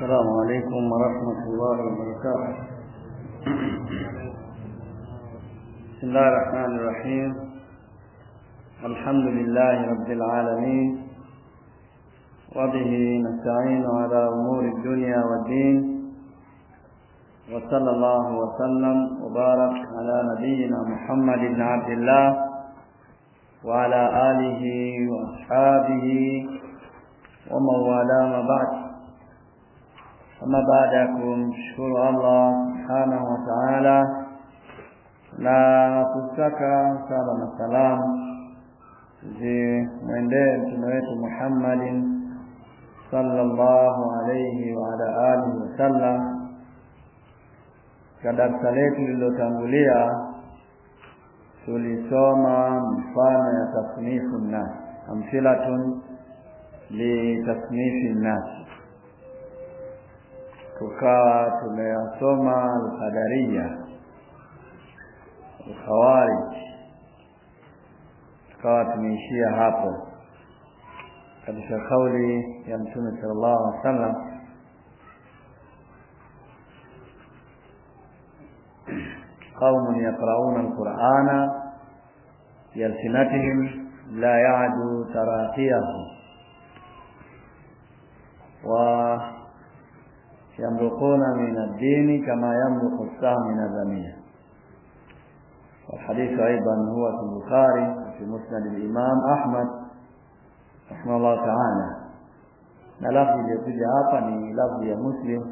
السلام عليكم ورحمة الله وبركاته. بسم الله الرحمن الرحيم. الحمد لله رب العالمين. وبه نستعين على أمور الدنيا والدين. وصلى الله وسلم وبارك على نبينا محمد بن عبد الله وعلى آله وأصحابه ومن والاه ما Ama baada ya kumshukuru Allah subhanahu wa ta'ala. Na kutaka sala na salamu zimwendee mtume wetu Muhammadin sallallahu alayhi wa ala alihi wasallam. Katika darsa letu lililotangulia tulisoma mfano ya tasnifu nnas, amthilatun litasnifi nnas. Tukawa tumeyasoma alqadariya alkhawarij tukawa tumeishia hapo katika kauli ya mtume sallallahu alaihi wasallam قوم يقرؤون القرآن بألسنتهم لا يعدو تراقيه ويمرقون من الدين كما يمرق السهم من الرمية والحديث أيضا هو في البخاري وفي مسند الإمام أحمد رحمه الله تعالى. لفظ يجي hapa ni lafzi ya Muslim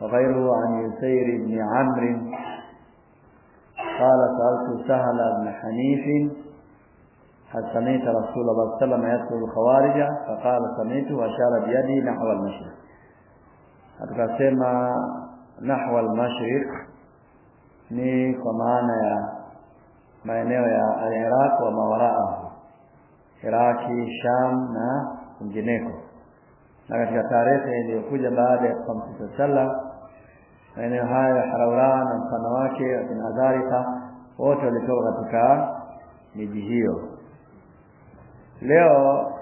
وغيره عن يسير بن عمرو. قال سألت سهل بن حنيف هل سمعت رسول الله صلى الله عليه وسلم يذكر الخوارج؟ فقال سمعت وأشار بيدي نحو المشرق. Tukasema nahwa al-mashriq ni kwa maana ya maeneo ya al-Iraq wa mawaraa Iraki, Sham na kwingineko. Na katika tarehe iliyokuja baada ya Mtume sallam maeneo hayo ya Haraura na mfano wake akina Adharika wote walitoka katika miji hiyo. Leo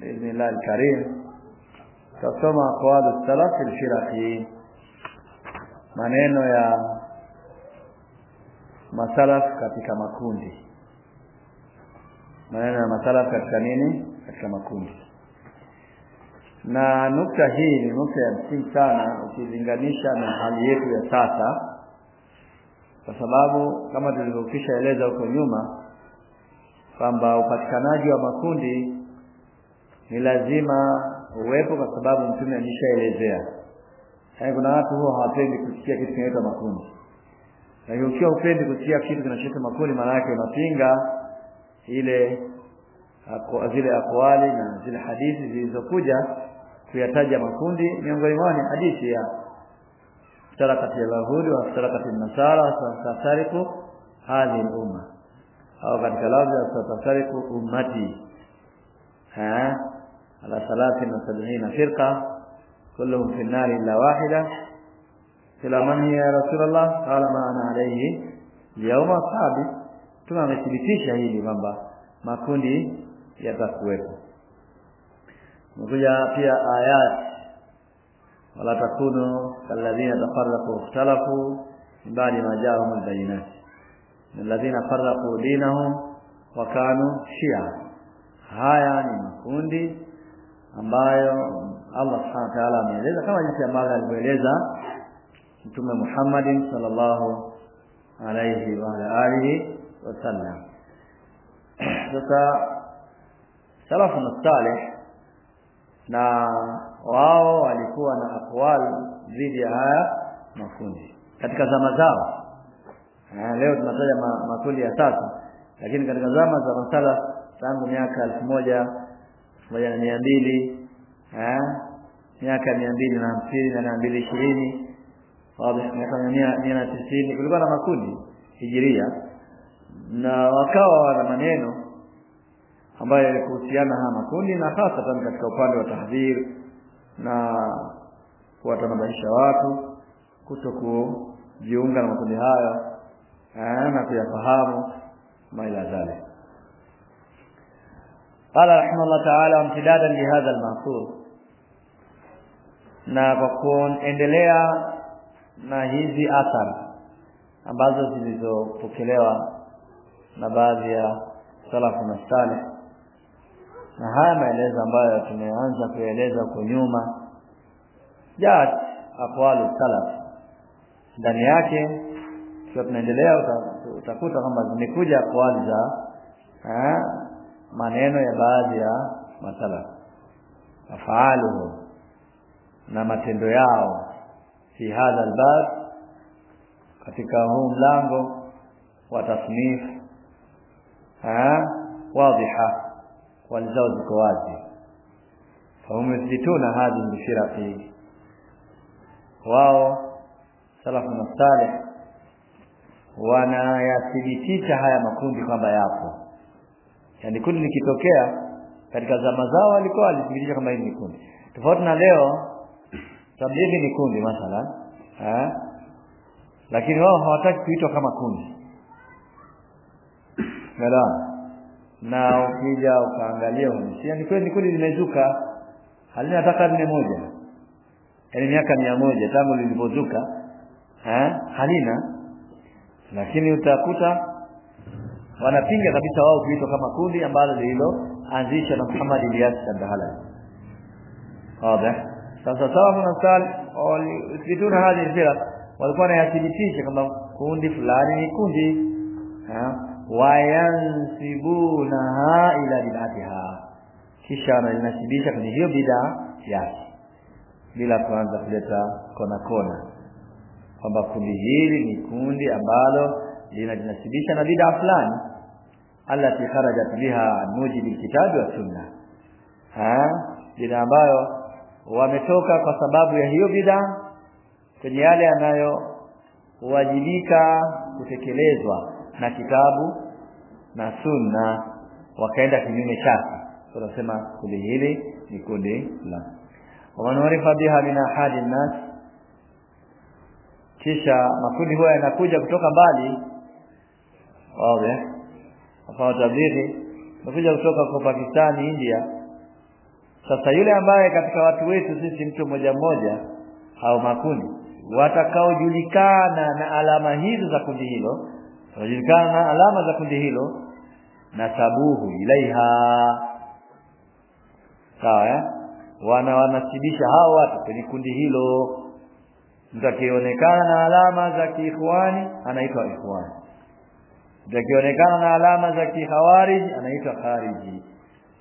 biidhnillah alkarim tutasoma aqwalu salaf firaqi, maneno ya masalaf katika makundi, maneno ya masalaf katika nini? Katika makundi. Na nukta hii ni nukta ya msingi sana ukilinganisha na hali yetu ya sasa, kwa sababu kama tulivyokwisha eleza huko nyuma kwamba upatikanaji wa makundi ni lazima uwepo kwa sababu mtume alishaelezea. Yaani kuna watu huwa hawapendi kusikia kitu kinaitwa makundi. Lakini ukiwa upendi kusikia kitu kinachoitwa makundi maana yake unapinga ile zile akwali na zile hadithi zilizokuja kuyataja makundi miongoni mwao ni hadithi ya tarakati al-yahudi wa tarakati an-nasara wa tasariku hadhihi au katika lafzi tasariku ummati على ثلاث وسبعين فرقة كلهم في النار إلا واحدة. إلى من هي يا رسول الله؟ قال ما أنا عليه اليوم أصحابي. ثم مثبتي شهيد بمبا ما كوني يتكوير نقول في آيات. ولا تكونوا كالذين تفرقوا اختلفوا من بعد ما جاءهم البينات. الذين فرقوا دينهم وكانوا شيعا. هايا يعني ما كوني ambayo Allah Subhanahu wa ta'ala ameeleza kama jinsi ambavyo alivyoeleza Mtume Muhammadin sallallahu alayhi wa alihi wasallam. Sasa salafu na salih na wao walikuwa na aqwal dhidi ya haya makundi katika zama zao. Leo tunataja makundi ya tatu, lakini katika zama za masala tangu miaka elfu moja moja na mia mbili miaka mia mbili na hamsini na mia mbili ishirini. Miaka mia na tisini. Kulikuwa na makundi hijiria. Na wakawa wana maneno ambayo yalikuhusiana haya makundi na hasatan katika upande wa tahdhir na kuwatanabahisha watu kuto kujiunga na makundi hayo na kuyafahamu maila dhalik قال رحمه الله تعالى امتدادا لهذا المعصور na kwa kuendelea na hizi athari ambazo zilizopokelewa na baadhi ya salafu na salih na haya maelezo ambayo tumeanza kueleza huko nyuma jat aqwalu salaf ndani yake tukiwa tunaendelea utakuta kwamba zimekuja aqwali za maneno ya baadhi ya masala afaaluhu na matendo yao fi hadha albab katika huu mlango wa tasnif wadhiha walizao ziko wazi. Fahum yuthbituna hadhihi lfiraqi wao salafu na saleh wanayathibitisha haya makundi kwamba yapo yaani kundi likitokea katika zama zao walikuwa walithibitisha kama hili ni kundi tofauti na leo tabii ni kundi mathalan eh lakini wao hawataki kuitwa kama kundi. Mela. Na ukija ukaangalia uhalisia ni kweli kundi limezuka halina hata karne moja. Yaani miaka mia moja tangu lilipozuka eh halina. Lakini utakuta wanapinga kabisa wao kuitwa kama kundi ambalo lililoanzishwa na Muhammad Ilyas Kandahalawi. Wazi? Sasa sawa na sal walithibituna hadi alfiraq walikuwa wanayathibitisha kama kundi fulani ni kundi wayansibunaha ila bid'atiha kisha wanainasibisha kwenye hiyo bid'a yake bila kuanza kuleta kona kona kwamba kundi hili ni kundi ambalo linajinasibisha na bid'a fulani allati kharajat biha an mujibi kitabi wa sunna bidhaa ambayo wametoka kwa sababu ya hiyo bid'a kwenye yale yanayowajibika kutekelezwa na kitabu na sunna wakaenda kinyume chake. Tunasema kundi hili ni kundi la. Wamanurifa biha min ahadi nas kisha makundi huwa yanakuja kutoka mbali. Wazi kwa tablighi nakuja kutoka kwa Pakistani India. Sasa yule ambaye katika watu wetu sisi mtu mmoja mmoja au makundi watakaojulikana na alama hizo za kundi hilo watajulikana na alama za kundi hilo na sabuhu ilaiha. Sawa eh? Wana wanasibisha hao watu kwenye kundi hilo. Mtakionekana na alama za kiikhwani anaitwa ikhwani mtu akionekana na alama za kihawarij anaitwa khariji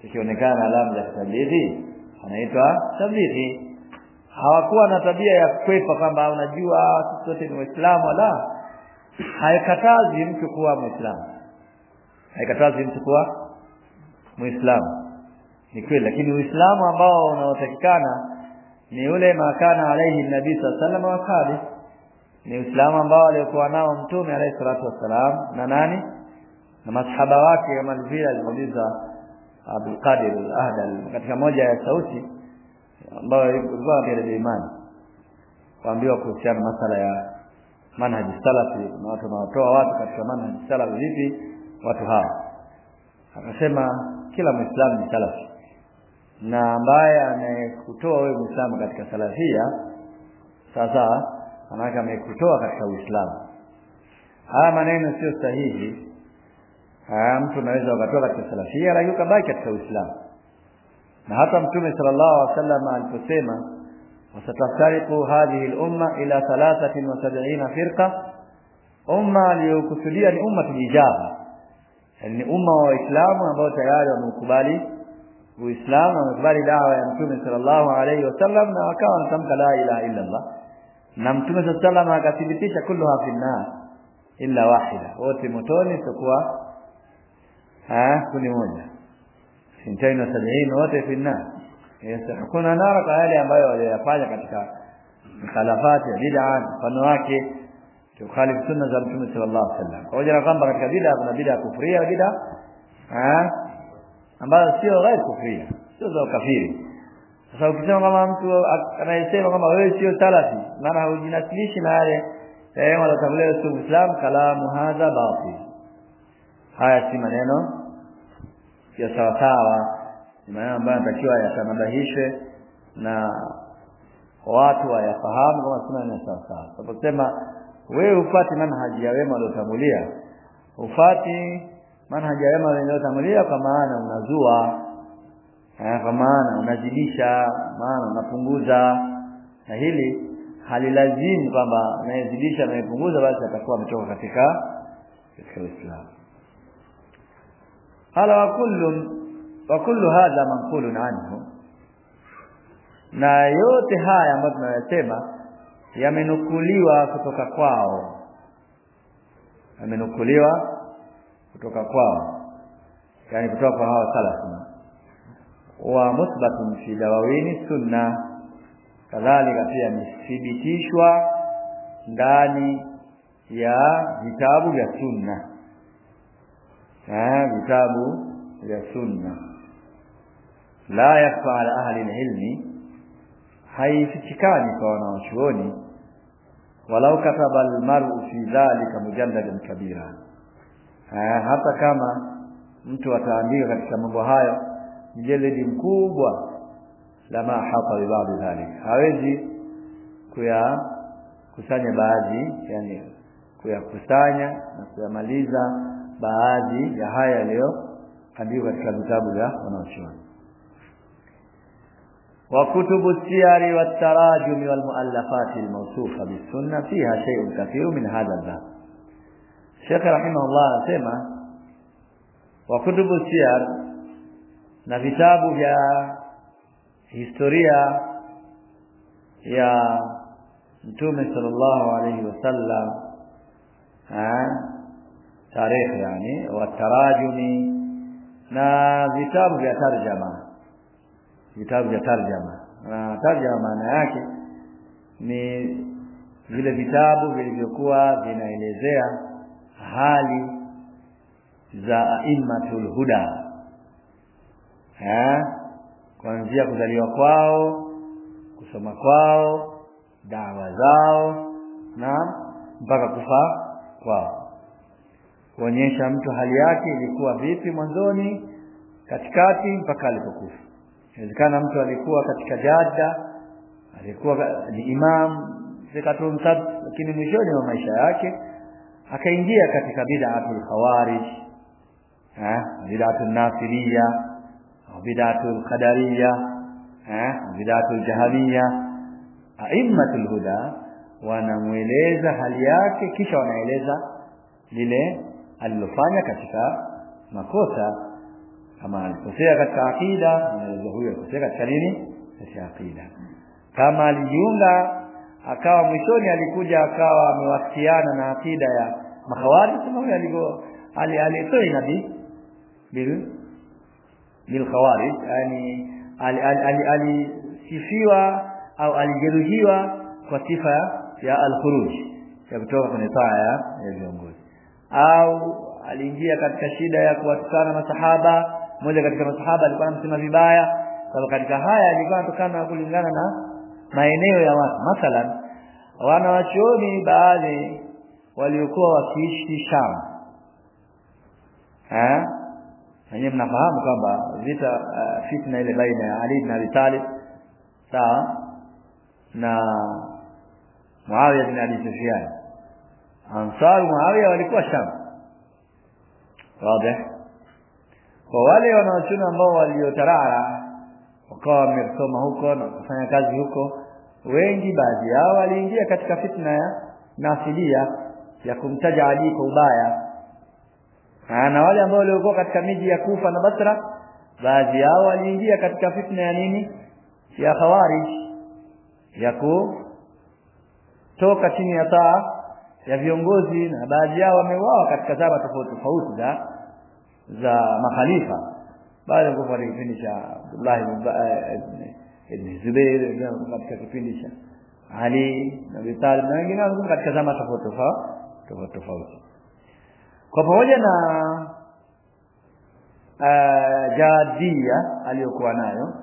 Zikionekana na alama za tablighi anaitwa tablighi. Hawakuwa na tabia ya kwepa kwamba unajua sisi sote ni waislamu la. Haikatazi mtu kuwa muislamu. Haikatazi mtu kuwa muislamu. Ni kweli lakini uislamu ambao unaotakikana ni ule makana alaihi nabii sallallahu alaihi wasallam ni uislamu ambao aliokuwa nao mtume alayhi salatu wassalam na nani? Na masahaba wake kama vile alimuuliza Abdul Qadir al-Ahdal katika moja ya sauti ambayo ilikuwa katika imani kuambiwa kuhusiana masala ya manhaji salafi na watu wanaotoa watu katika manhaji salafi vipi watu hawa? Akasema kila muislamu ni salafi. Na ambaye anayekutoa wewe muislamu katika salafia sasa manake amekutoa katika uislamu haya maneno sio sahihi haya mtu anaweza ukatoka katika salafia lakini ukabaki katika uislamu na hata mtume sallallahu alaihi wasallam aliposema wasataftariqu hadhihi al-umma ila 73 firqa umma aliyokusudia ni umma ijaba yani ni umma wa waislamu ambao tayari wameukubali uislamu wamekubali dawa ya mtume sallallahu alaihi wasallam na wakawa wanatamka la ilaha illa allah na mtume sallallahu alaihi wasallam akathibitisha kulluha fi nar illa wahida. Wote motoni sokuwa ah kuni moja. Sintaini na sabini wote fi nar hakuna nara kwa yale ambayo waliyafanya katika mukhalafati bid'a mfano wake tukhalifu sunna za mtume sallallahu alaihi wasallam pamoja na kwamba katika bid'a kuna bid'a kufuria bid'a ambayo sio ghairi kufuria sio za ukafiri sasa ukisema kama mtu anayesema kama wewe sio salafi maana haujinasilishi na yale eh walotangulia sio Uislamu kalamu hadha batil. Haya si maneno ya sawasawa sawa ni maneno ambayo anatakiwa yatanabahishwe na watu wayafahamu kama si ni sawa sawa tunaposema wewe ufati manhaji ya wema waliotangulia hufati manhaji ya wema waliotangulia kwa maana unazua eh, kwa maana unazidisha maana unapunguza. Na hili halilazimu kwamba anayezidisha anayepunguza basi atakuwa ametoka katika katika Uislamu. Hala wa kullu wa kullu hadha manqulun anhu. Na yote haya ambayo tunayasema yamenukuliwa kutoka kwao. Yamenukuliwa kutoka kwao. Yani kutoka kwa hawa salafuna wa musbatun fi dawawini sunna. Kadhalika pia imethibitishwa ndani ya vitabu vya sunna. Eh vitabu vya sunna. La yakfa ala ahli ilmi haifichikani kwa wanawachuoni walau kataba almar'u fi dhalika mujalladan kabira. Hata kama mtu ataandika katika mambo hayo mjeledi mkubwa lama hapa bibadhi dhalik hawezi kuya kusanya baadhi yani kuyakusanya na kuyamaliza baadhi ya haya yaliyoandikwa katika vitabu vya wanaochuoni وكتب السير والتراجم والمؤلفات الموصوفة بالسنة فيها شيء كثير من هذا الباب الشيخ رحمه الله anasema وكتب السير na vitabu vya historia ya mtume sallallahu alayhi wasallam tarehe yani wa tarajumi na vitabu vya tarjama vitabu vya tarjama na tarjama maana yake ni vile vitabu vilivyokuwa vinaelezea hali za aimmatul huda eh kuanzia kuzaliwa kwao kusoma kwao dawa zao na mpaka kufa kwao. Kuonyesha mtu hali yake ilikuwa vipi mwanzoni katikati mpaka alipokufa. Inawezekana mtu alikuwa katika jada alikuwa ni imam zikatun lakini mwishoni wa maisha yake akaingia katika bid'atul khawarij. Eh bid'atul nasiriyya au bid'atul qadariyya eh bid'atul jahamiyya aimmatul huda wanamueleza hali yake kisha wanaeleza lile alilofanya katika makosa. Kama alikosea katika akida anaeleza huyo alikosea katika nini? Katika akida kama alijiunga akawa mwishoni alikuja akawa amewasiliana na akida ya makhawari kama huyo alivyo alitoa bil bil khawarij yani alisifiwa au alijeruhiwa kwa sifa ya al-khuruj ya kutoka kwenye taa ya viongozi. Au aliingia katika shida ya kuwatukana masahaba mmoja katika masahaba alikuwa anamsema vibaya sababu katika haya alikuwa anatokana kulingana na maeneo ya watu. Mathalan wana wachuoni baadhi waliokuwa wakiishi Sham. Eh nanyi mnafahamu kwamba vita uh, fitna ile baina ya Ali ibn Abi Talib sawa na Muawiya bin Abi Sufyan. Ansar Muawiya walikuwa Sham. Wazi. Kwa wale wanaochuna ambao waliotarara wakawa wamesoma huko na kufanya kazi huko wengi baadhi yao waliingia katika fitna ya nasilia ya kumtaja Ali kwa ubaya na wale ambao waliokuwa katika miji ya Kufa na Basra baadhi yao waliingia katika fitna ya nini? Ya khawarij ya kutoka chini ya taa ya viongozi na baadhi yao wameuawa katika zama tofauti tofauti za za makhalifa. Baada ya kufa kipindi cha Abdullah ibn Zubair katika kipindi cha Ali na Abi na wengine katika zama tofauti tofauti kwa pamoja na uh, jadia aliyokuwa nayo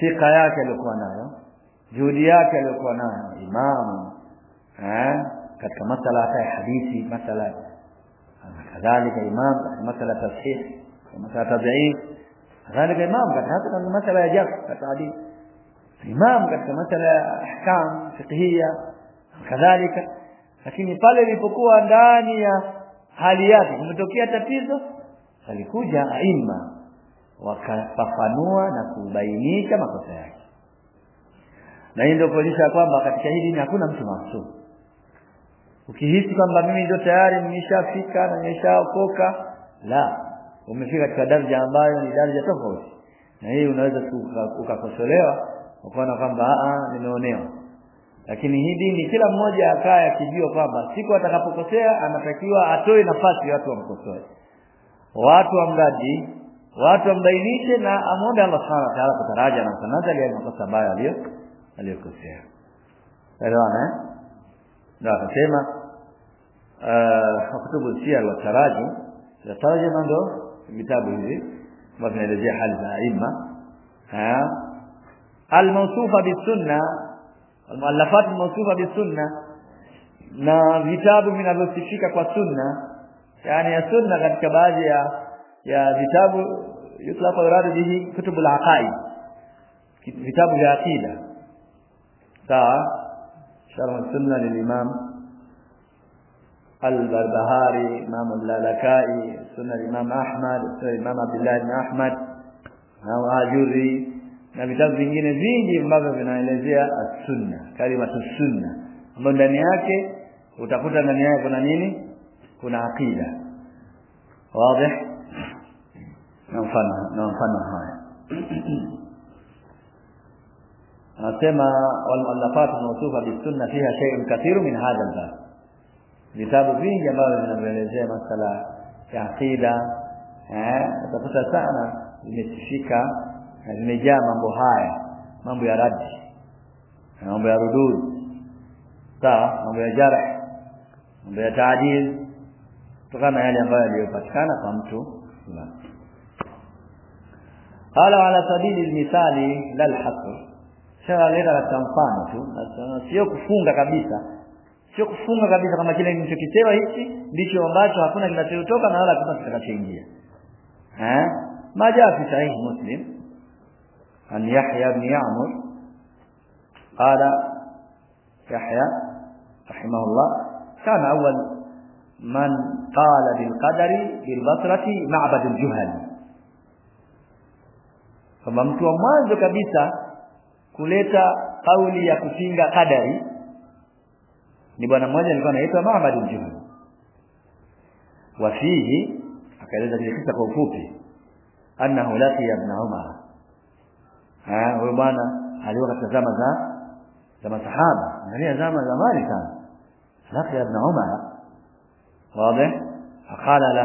sika yake aliyokuwa nayo juhudi yake aliyokuwa nayo imamu eh katika masala hata ya hadithi masala kadhalika imam katika masala tashih masala tadhif kadhalika imam katika masala ya jafu katika hadithi imam katika masala ya ahkam fiqhia kadhalika. Lakini pale ilipokuwa ndani ya hali yake kumetokea tatizo? Alikuja aima. Wakafafanua na kubainisha makosa yake. Na hii ndio kuonyesha kwamba katika hii dini hakuna mtu maasum ukihisi kwamba mimi ndio tayari nimeshafika na nimeshaokoka la umefika katika daraja ambayo ni daraja tofauti. Na hii unaweza ukakosolewa ukaona kwamba nimeonewa lakini hii dini kila mmoja akaya akijua kwamba siku atakapokosea anatakiwa atoe nafasi watu wamkosoe. Watu wamradi watu wambainishe na amwombe Allah subhanahu wa ta'ala kutaraja na sanadha ile makosa ambayo aliyo aliyokosea. Elewana na ndio akasema la taraji ya taraji ndo vitabu hivi ambavyo vinaelezea hali za aima almausufa bisunna bisunna na vitabu vinavyosifika kwa sunna yani ya sunna katika baadhi ya ya vitabu yutlaqu yuradu bihi kutubu al-aqaid vitabu vya aqida sawa sharh sunna lilimam al-barbahari imam al-lalakai sunna imam ahmad sunna imam abdullah ibn ahmad na ajuri na vitabu vingine vingi ambavyo vinaelezea as-sunna kalimatu sunna ambayo ndani yake utakuta ndani yake kuna nini? Kuna aqida. Wazi? Na mfano na mfano haya. Anasema walmuallafat mawsufa bisunna fiha shay'un kathiru min hadha al-bab. Vitabu vingi ambavyo vinaelezea masala ya aqida eh utakuta sana vimesifika na mambo haya. Mambo ya radi. Mambo ya rudud. Sawa? Mambo ya jarh. Mambo ya taadil. Kutokana na yale ambayo yaliyopatikana kwa mtu fulani. Qala ala sabili lmithali la alhasr sasa katika mfano tu. Sio kufunga kabisa. Sio kufunga kabisa kama kile nilichokisema hichi ndicho ambacho hakuna kinachotoka na wala hakuna kitakachoingia eh? Fi sahihi muslim an يحيى بن يعمر قال يحيى رحمه الله كان اول من قال بالقدر بالبصره معبد الجهل. kama mtu wa mwanzo kabisa kuleta kauli ya kupinga kadari ni bwana mmoja alikuwa anaitwa Muhammad al-Juhani wafihi akaeleza kile kisa kwa ufupi. Annahu laqiya ibn Umar ah huyo bwana alikuwa katika zama za za masahaba na zama za mali sana laqiya ibn Umar wazi akala la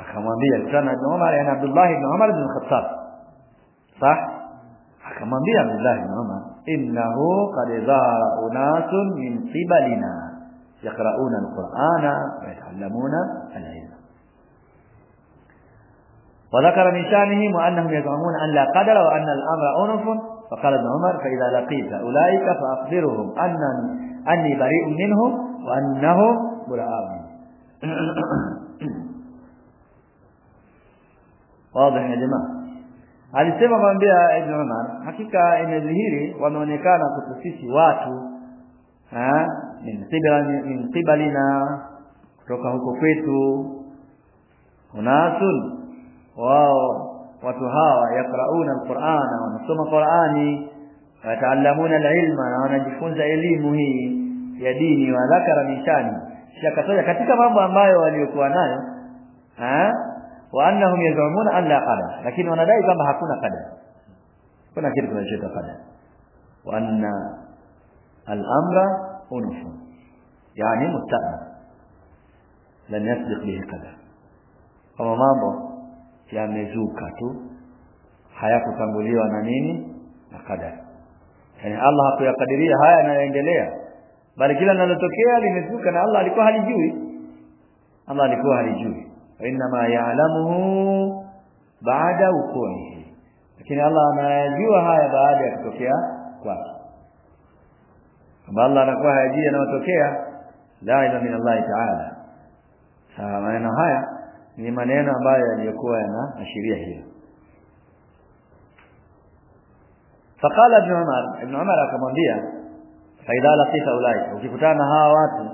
akamwambia sana ibn Umar yani Abdullah ibn Umar ibn Khattab صح akamwambia Abdullah ibn Umar innahu qad zara unasun min qibalina yaqra'una al-Qur'ana wa yata'allamuna al-ilma وذكر من شأنهم وأنهم يزعمون أن لا قدر وأن الأمر أنف فقال ابن عمر فإذا لقيت أولئك فأخبرهم انني أني بريء منهم وأنهم ملعابهم واضح يا جماعة. alisema mwambia Ibn Umar hakika imedhihiri wameonekana kutusisi watu eh ni msibila ni mtibalina kutoka huko kwetu unasul wao watu hawa yakrauna alqur'ana wanasoma qur'ani wataallamuna alilma na wanajifunza elimu hii ya dini wa dhakara nishani shakataja katika mambo ambayo waliokuwa nayo eh wa annahum yazumuna an la qadar lakini wanadai kwamba hakuna qadar kuna kitu kinachoitwa qadar wa anna al-amra unuf yani mustaqbal lan yasbiq bihi qadar kama mambo yamezuka tu hayakutanguliwa na nini? Na kadari. Yani Allah hakuyakadiria haya yanayoendelea bali kila linalotokea limezuka na Allah alikuwa halijui. Allah alikuwa halijui. Inma ya'lamuhu baada ukunihi lakini Allah anayajua haya baada ya kutokea kwake. Kama Allah anakuwa hayajui yanayotokea. La ila min Allah ta'ala. Sawa maneno haya ni maneno ambayo yaliyokuwa yanaashiria hiyo faqala ibn umar ibn umar akamwambia faida la laqita ulai ukikutana na hawa watu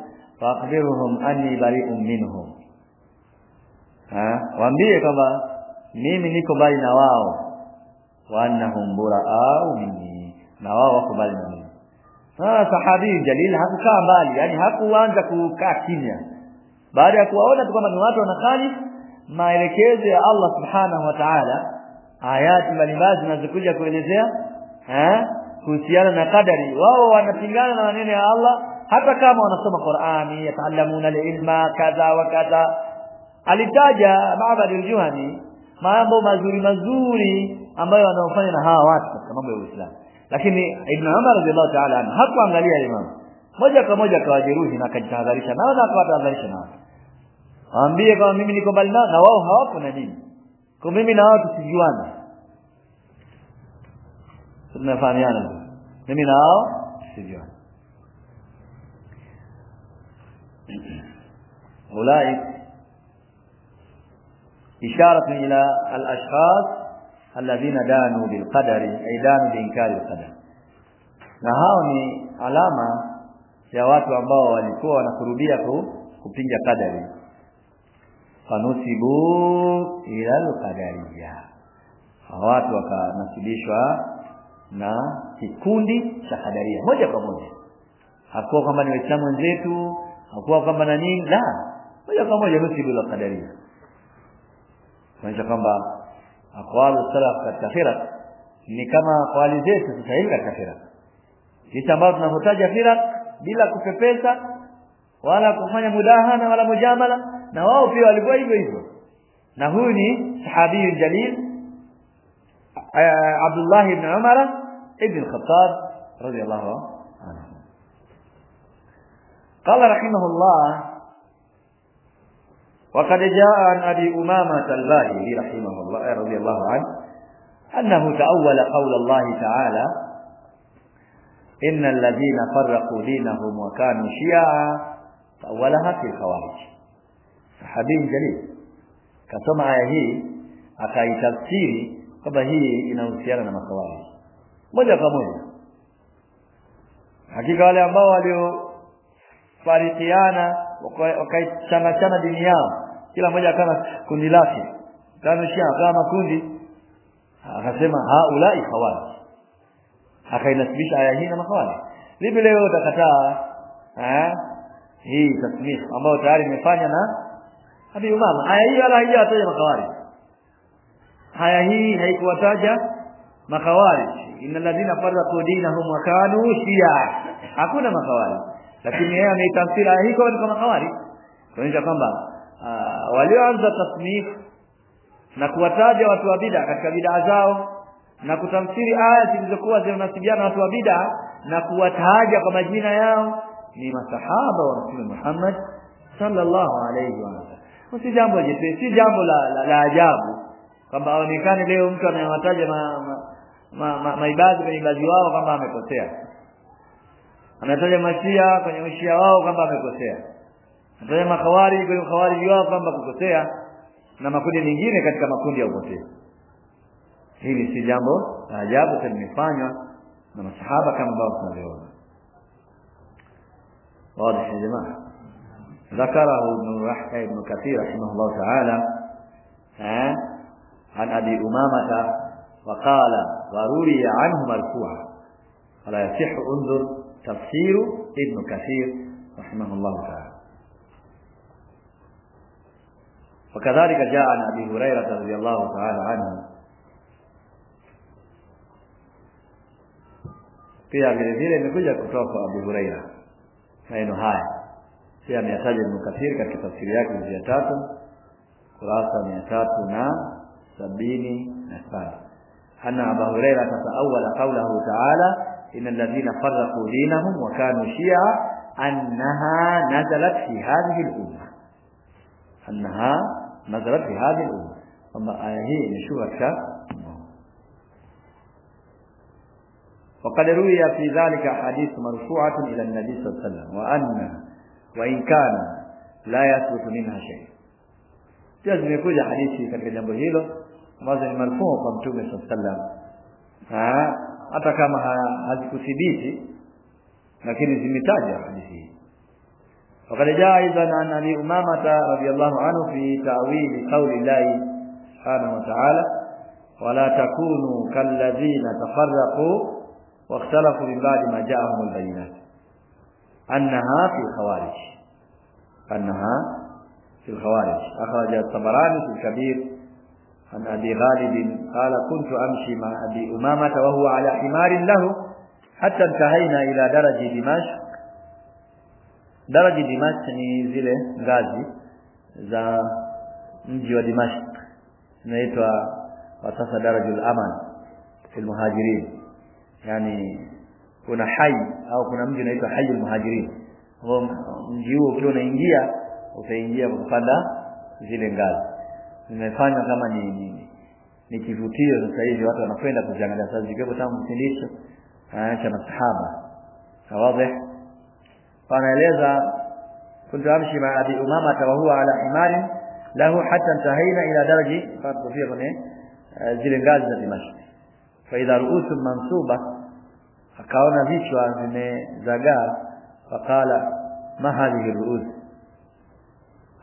faakhbiruhum anni bari'un minhum. Ha? Waambie kwamba mimi niko mbali na wao wa annahum bura'u minni na wao wako mbali na mimi. Sasa sahabi jalil hakukaa mbali yani hakuanza kukaa kimya. Baada ya kuwaona tu kwamba ni watu wanakhalif maelekezo ya Allah subhanahu wa ta'ala ayati mbalimbali zinazokuja kuelezea eh kuhusiana na kadari wao wanapingana na maneno ya Allah hata kama wanasoma Qur'ani yataallamuna ilma kadha wa kadha alitaja Ma'bad al-Juhani mambo mazuri mazuri ambayo wanaofanya na hawa watu katika mambo ya Uislamu lakini Ibn Umar radhiallahu ta'ala hakuangalia imam moja kwa moja akawajeruhi na akajitahadharisha na akawatahadharisha nao waambie kama mimi niko mbali nao na wao hawapo na dini kwa mimi na wao tusijuane tunafahamiana mimi na wao tusijuane أولئك إشارة إلى الأشخاص الذين دانوا بالقدر أي دانوا بإنكار القدر na hao ni alama ya watu ambao walikuwa wanakurudia kupinga kadari fanusibu ila alqadariyya watu wakanasibishwa na kikundi cha kadaria moja kwa moja. Hakuwa kwamba ni waislamu wenzetu hakuwa kwamba na nini la. Moja kwa moja nusibu ila kuonyesha kwamba aqwalu salaf katika firaq ni kama aqwali zetu sasa hivi katika firaq sisi ambao tunahitaji firaq bila kupepesa wala kufanya mudahana wala mujamala na wao pia walikuwa hivyo hivyo. Na huyu ni sahabi jalil Abdullah ibn Umar ibn Khattab radiyallahu anhu. قال رحمه الله وقد جاء عن أبي أمامة الباهلي رحمه الله رضي الله عنه أنه تأول قول الله تعالى إن الذين فرقوا دينهم وكانوا شيعا تأولها في الخوارج sahabii jali kasoma aya hii akaitafsiri kwamba hii inahusiana na maswali moja kwa moja. Hakika wale ambao waliofarikiana wakaichanachana dini yao kila mmoja akawa kundi lake kama shia kama makundi akasema haulai khawarij akainasibisha aya hii na makawali vipi leo utakataa eh hii tasmih ambayo tayari imefanya na Abi Umama aya hii wala haijataja makhawarij aya hii haikuwataja makhawarij innal ladina farraqu dinahum wa kanu shia. Hakuna makhawarij lakini yeye ameitafsiri aya hii kama makhawarij kuonyesha kwamba walioanza tasnif na kuwataja watu wa bid'a katika bid'a zao na kutamsiri aya zilizokuwa zinasibiana watu wa bid'a na kuwataja kwa majina yao ni masahaba wa Mtume Muhammad sallallahu alayhi wa sallam si jambo jepesi si jambo la, la, la ajabu. Kwamba aonekane leo mtu anayewataja ma, ma, ma, ma kwenye ibadhi wao kwamba amekosea anataja mashia kwenye ushia wao kwamba amekosea anataja makawari kwenye ukhawariji wao kwamba kukosea na makundi mengine katika makundi ya upotee. Hili si jambo la ajabu limefanywa na masahaba kama ambao tunavyoona. Wazi jamaa. ذكره ابن. ابن كثير رحمه الله تعالى عن أبي أمامة وقال وروي عنه مرفوعا. فلا يصح انظر تفسير ابن كثير رحمه الله تعالى. وكذلك جاء عن أبي هريرة رضي الله تعالى عنه pia vile vile imekuja kutoka kwa Abu Huraira maneno haya pia ameyataja Ibn Kathir katika tafsiri yake ya tatu kurasa mia tatu na sabini na saba anna Abu Huraira tataawala qawlahu ta'ala innal ladhina farraqu dinahum wa kanu shi'a annaha nazalat fi hadhihi al-umma annaha nazalat fi hadhihi al-umma kwamba aya hii imeshuka katika وقد روي في ذلك حديث مرفوعة إلى النبي صلى الله عليه وسلم وأن وإن كان لا يثبت منها شيء pia zimekuja hadithi katika jambo hilo ambazo ni marfuu kwa mtume sallallahu alaihi wasallam hata kama hazikuthibiti lakini zimetajwa hadithi hii وقد جاء أيضا عن أبي أمامة رضي الله عنه في تأويل قول الله سبحانه وتعالى ولا تكونوا كالذين تفرقوا واختلفوا من بعد ما جاءهم البينات أنها في الخوارج. أنها في الخوارج. أخرج الطبراني في الكبير عن أبي غالب قال كنت أمشي مع أبي أمامة وهو على حمار له حتى انتهينا إلى درج دمشق. daraji Dimashq ni zile ngazi za mji wa Dimashq zinaitwa kwa sasa darajul aman fil muhajirin hai au kuna mji unaitwa Hayyul Muhajirin. Mji huo ukiwa unaingia utaingia kupanda zile ngazi. Zimefanywa kama ni ni, ni kivutio sasa hivi watu wanakwenda kuziangalia sasa zikiwepo tangu mfundisho anaacha masahaba. Sawazi? Panaeleza kuntu amshi ma abi umama tawahuwa ala himari lahu hatta ntahaina ila daraji fatufia kwenye eh, zile ngazi za dimashi Fa idha ru'usun mansuba akaona vichwa vimezagaa faqala ma hadhihi ruus?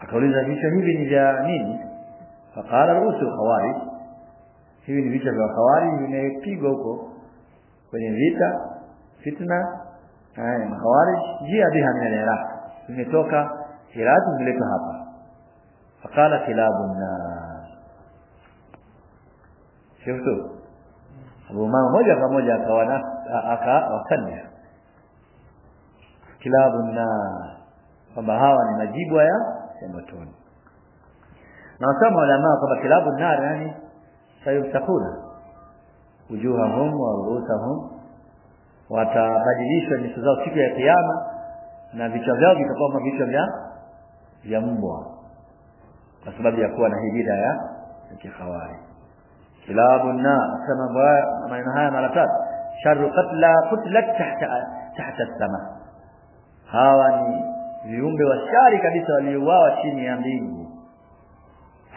Akauliza vichwa hivi ni vya nini? Faqala ruus khawarij hivi ni vichwa vya khawarij vimepigwa huko kwenye vita fitna haya makhawarij jia biha min al-iraq. Zimetoka iraq vimeletwa hapa. Faqala kilabun nar. Shuftu Abu Umama moja kwa moja akawana akawasanya kilabu na kwamba hawa ni majibu ya motoni. Na wasema ulama kwamba kilabu nar yani sayumsakuna. Wujuhahum wa ruusahum watabadilishwa nyuso zao siku ya kiyama na vichwa vyao vitakuwa kama vichwa vya vya mbwa. Kwa sababu ya kuwa na hijira ya kikhawari kilabu na sema maneno haya mara tatu sharru qatla qutlat tahta tahta sama hawa ni viumbe wa shari kabisa waliouawa chini ya mbingu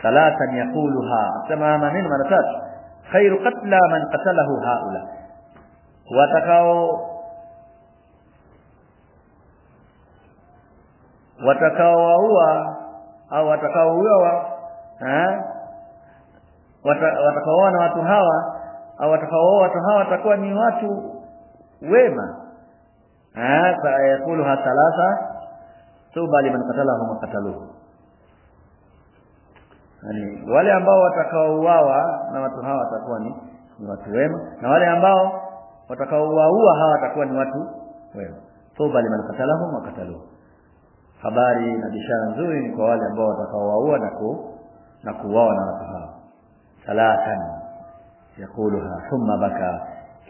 thalathan yaquluha sema maneno mara tatu khairu qatla man qatalahu haula watakao watakaowaua au watakaouawa eh watakaoa na watu hawa au watakaoa watu hawa watakuwa ni watu wema. Sayakuluha thalatha tuba liman qatalahu wa qataluhu. Yani wale ambao watakaouawa na watu hawa watakuwa ni, ni watu wema. Na wale ambao watakaouaua hawa watakuwa ni watu wema. Tuba liman qatalahum wa qataluhu. Habari na bishara nzuri ni kwa wale ambao watakaouaua na ku na kuuawa na watu hawa salatan يقولها ثم بكى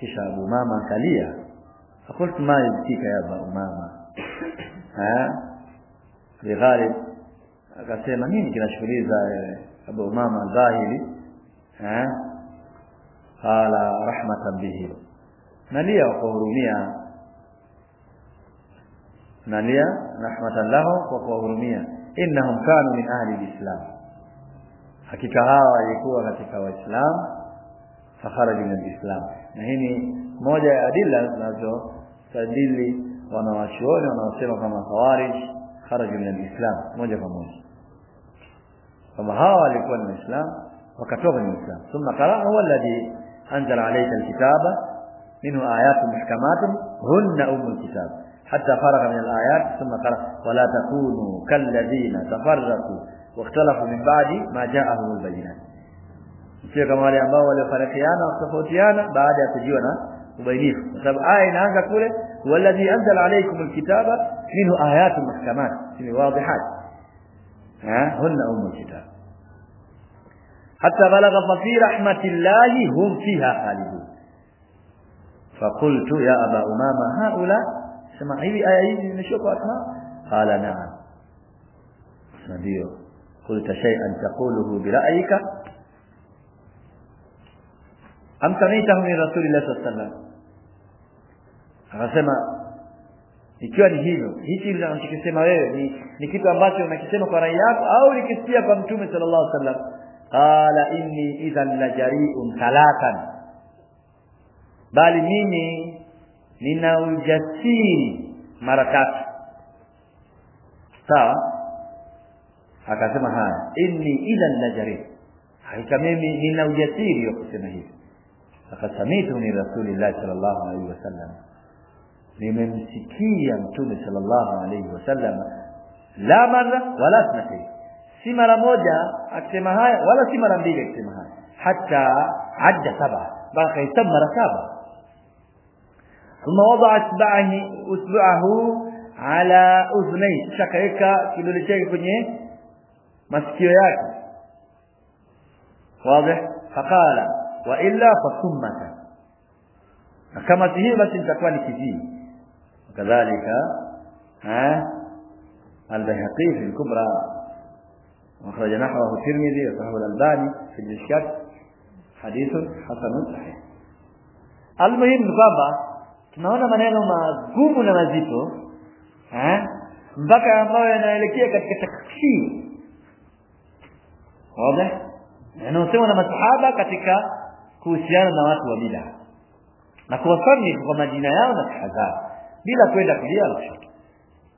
kisha Abu Mama kalia فقلت ما يبكيك يا Abu Mama? ها لغالب akasema nini kinashughuliza Abu Mama dhahiri? Eh qala rahmatan bihi. Nalia kwa hurumia nalia rahmatan lahu kwa kuwahurumia. Innahum kanu min ahli alislam hakika hawa walikuwa katika waislamu fakharaju min alislam na hii ni moja ya adilla zinazo sadili wanawachuoni wanaosema kama khawarij kharaju min alislam moja kwa moja kama hawa walikuwa ni waislamu wakatoka ni waislamu thumma qara huwa alladhi anzala alayka alkitaba minhu ayatun muhkamatun hunna ummul kitab حتى فرغ من الآيات ثم قال ولا تكونوا كالذين تفرقوا واختلفوا من بعد ما جاءهم البينات. في كما قال ابا والفرقيانا وتفوتيانا بعد تجينا وبينيف طب اين أنا كله والذي انزل عليكم الكتاب منه ايات محكمات في واضحات هن ام الكتاب حتى بلغ ففي رحمة الله هم فيها خالدون فقلت يا أبا أمامة هؤلاء سمعي بآيات من شوق قال نعم سمعي ndio شيئا تقوله taquluhu ام سمعته من رسول الله صلى الله عليه wasallam akasema ikiwa ni hivyo hichi unachokisema wewe ni, ni kitu ambacho unakisema kwa rai yako au nikisikia kwa mtume sallallahu alaihi wasallam qala inni idhan la jari'un talatan bali mimi nina ujasiri mara tatu sawa akasema haya inni idhan lajarid hakika mimi nina ujasiri wa kusema hivi laqad samitu min rasulillahi sallallahu alaihi wasallam nimemsikia mtume sallallahu alaihi wasallam la mara wala snatain si mara moja akisema haya wala si mara mbili akisema haya hata adda saba mpaka kahesabu mara saba ثم وضع اصبعه اصبعه على اذنيه kaweka kidole chake kwenye masikio yake wazi faqala wa illa fasummata na kama si hiyo basi nitakuwa ni kizii kadhalika ha البيهقي في الكبرى وأخرج نحوه الترمذي وصححه الألباني في المشكات حديث حسن صحيح المهم kwamba tunaona maneno magumu na mazito eh mpaka ambayo yanaelekea katika takfiri wazi? Yanayosemwa na masahaba katika kuhusiana na watu wa bid'a. Na kuwasani kwa majina yao na sifa bila kwenda kulia kushoto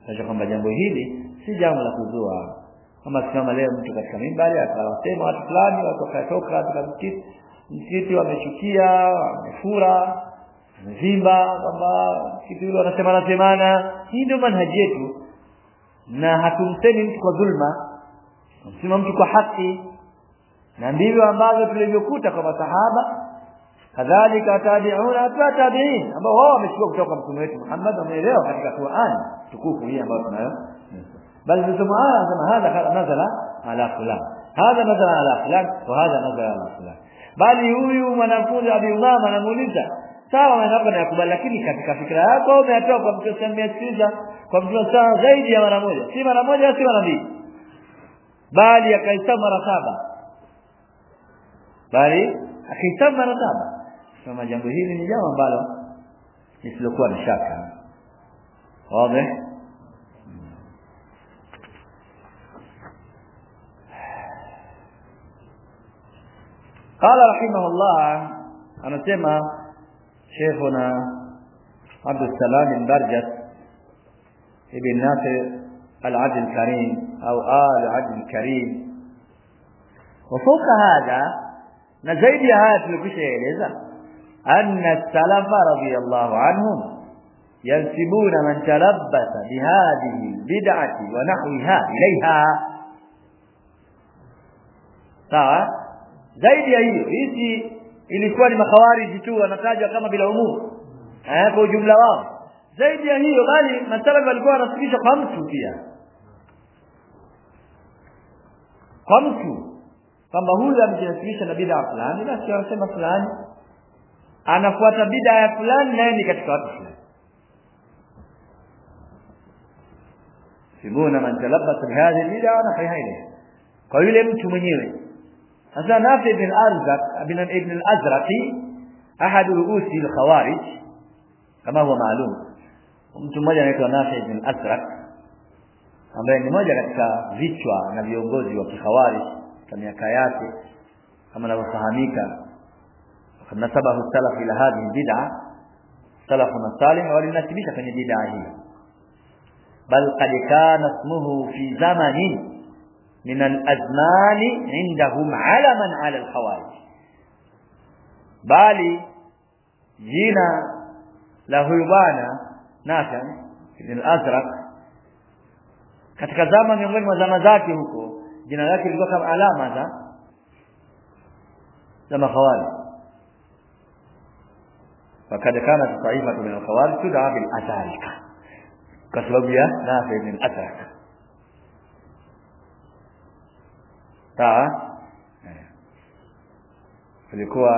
sasa kwamba jambo hili si jambo la kuzua. Kama kama leo mtu katika mimbari akawasema watu fulani watu wakatoka katika msikiti msikiti wamechukia wamefura mzimba kwamba msikiti ule wanasema semana. Hii ndio manhaji yetu. Na hatumsemi mtu kwa dhulma. Msema mtu kwa haki na ndivyo ambavyo tulivyokuta kwa masahaba kadhalika tabi'una tabi'in ambao wao wamechukua kutoka kwa mtume wetu Muhammad wameelewa katika Qur'an tukufu hii ambayo tunayo. Bali tunasema haya anasema hadha nazala ala fulan hadha nazala ala fulan wa hadha nazala ala fulan. Bali huyu mwanafunzi Abi Umama anamuuliza sawa mwanako nakubali lakini katika fikra yako umeatoa kwa mtu umesikiliza kwa mtu saa zaidi ya mara moja si mara moja si mara mbili? Bali akaisema mara saba bali akitamba radaba kama jambo hili من jambo ambalo lisilokuwa na shaka. واضح قال رحمه الله أنا اسمع شيخنا عبد السلام بن برجس ابن نافع العدل الكريم أو ال عدل الكريم وفوق هذا نزيد هذا tulikwishaeleza أن السلف رضي الله عنهم ينسبون من تلبس بهذه البدعة ونحوها إليها sawa zaidi ya hiyo hizi ilikuwa ni makhawariji tu wanatajwa kama bila umumu eh kwa ujumla wao zaidi ya hiyo bali masalafi walikuwa wanasibisha kwa mtu pia kwa mtu kwamba huyu amejinasibisha na bid'a fulani basi anasema fulani. Anafuata bid'a ya fulani naye ni katika watu fulani. Sibuna man talabbasa bihadhihi bid'a wa nahiha ilayha. Kwa yule mtu mwenyewe. Sasa Nafi ibn al-Arzaq ibn ibn al-Azraqi ahad ruusi al-khawarij kama huwa maalum. Mtu mmoja anaitwa Nafi ibn al-Azraq ambaye ni mmoja katika vichwa na viongozi wa kikhawarij kwa miaka yake kama inavyofahamika nasabahu salaf ila hadhihi bid'a salafuna salih walinasibisha kwenye bid'a hii bal qad kana ismuhu fi zamanin من الأزمان عندهم علما على الخوارج bali jina la huyu bwana Nafi ibn al-Azraq katika zama miongoni mwa zama zake huko jina lake lilikuwa kama alama za za mahawali fakad kana taifa min al-khawarij tud'a bil atharika kwa sababu ya Nafi min al-Azraq sawa? Kulikuwa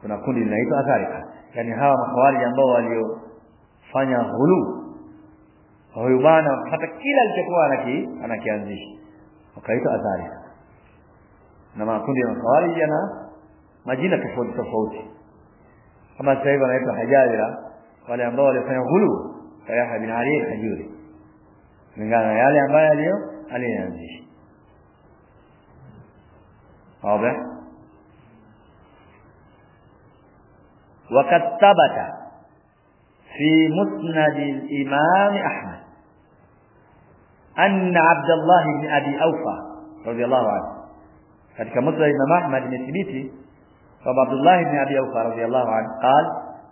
kuna kundi linaitwa atharika yani hawa mahawali ambao waliofanya hulu huyu bwana hata kila alichokuwa anaki anakianzisha وكيت أذاري نما كنت من خوارجنا ما جينا كفوت تفوتي أما السيد بن أبي حجاجرة قال يا مبارك فين غلو فيا بن علي الحجوري من قال يا لي أبايا اليوم علي ينزيش واضح؟ وقد ثبت في مسند الإمام أحمد. أن عبد الله بن أبي أوفى رضي الله عنه. فذلك مصدر إمام أحمد بن سبيتي عبد الله بن أبي أوفى رضي الله عنه قال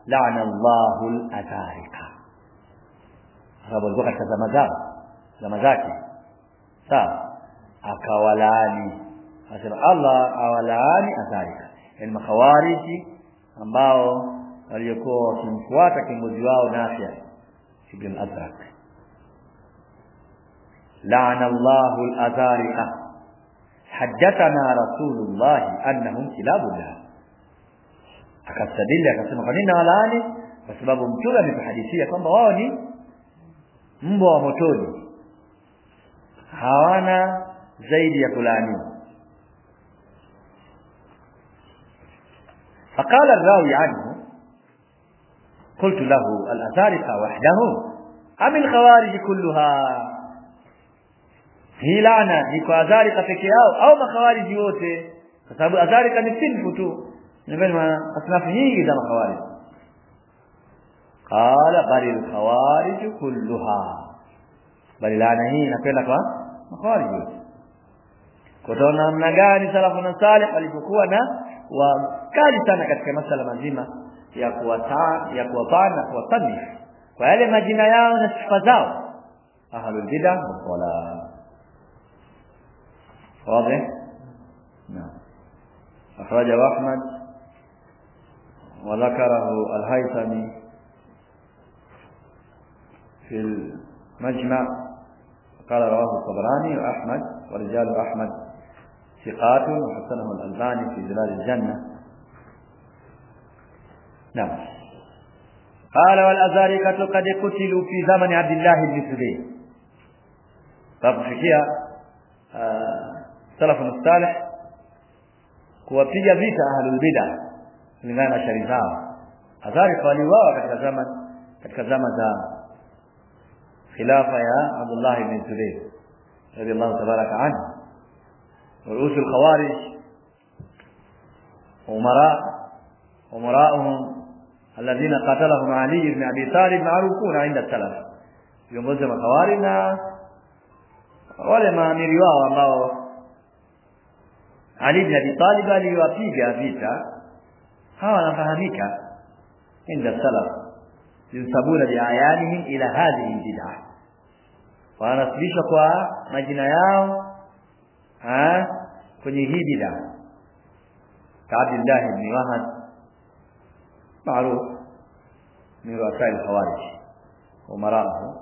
لعن الله الأزارق رب الزوغة زمزار زمزاكي سا أكوالاني أسر الله أولاني أزارق المخوارجي أمباو وليكو سنفواتك مجواو ناسيا ابن الأزرق لعن الله الأزارقة حدثنا رسول الله أنهم كلاب الله. أكسدل أكسدل أكسدل أكسدل بسبب امتولة في حديثية كما أولي مبوى متول هوانا زيد يكلاني فقال الراوي عنه قلت له الأزارقة وحده. أم الخوارج كلها؟ Hii laana ni kwa adharika peke yao au makhawariji wote. Kwa sababu adharika ni sinfu tu. Ndio asnafu nyingi za makhawariji. Qala bali alkhawarij kulluha. Bali laana hii inakwenda kwa makhawariji wote. Kwa namna gani salafu na salih walipokuwa na wakali sana katika masala mazima ya kuwata ya kuwapana kuwasanifu kwa yale majina yao na sifa zao ahlul bid'ah wala واضح؟ نعم. أخرجه أحمد وذكره الهيثمي في المجمع. قال رواه الطبراني وأحمد ورجال أحمد ثقات وحسنه الألباني في جلال الجنة. نعم. قال والأزارقة قد قتلوا في زمن عبد الله بن سبيل. طب آه السلف الصالح كوبيا بيت أهل البدع من شريفا شريعه اذاري قالوا وقت زمان وقت زمان ذا. خلافة يا عبد الله بن زبير رضي الله تبارك عنه. رؤوس الخوارج أمراء امراءهم الذين قتلهم علي بن أبي طالب معروفون عند السلف. يوم جمع الخوارج wale maamiri wao ambao علي بن أبي طالب ليوافيك ابيك هذا نفهمك عند السلف ينسبون بأعيانهم إلى هذه البدعة. وأنا أصبحت مع جناياهم ها كن هي بدعة. كعبد الله بن وهب معروف من رؤساء الخوارج ومراءه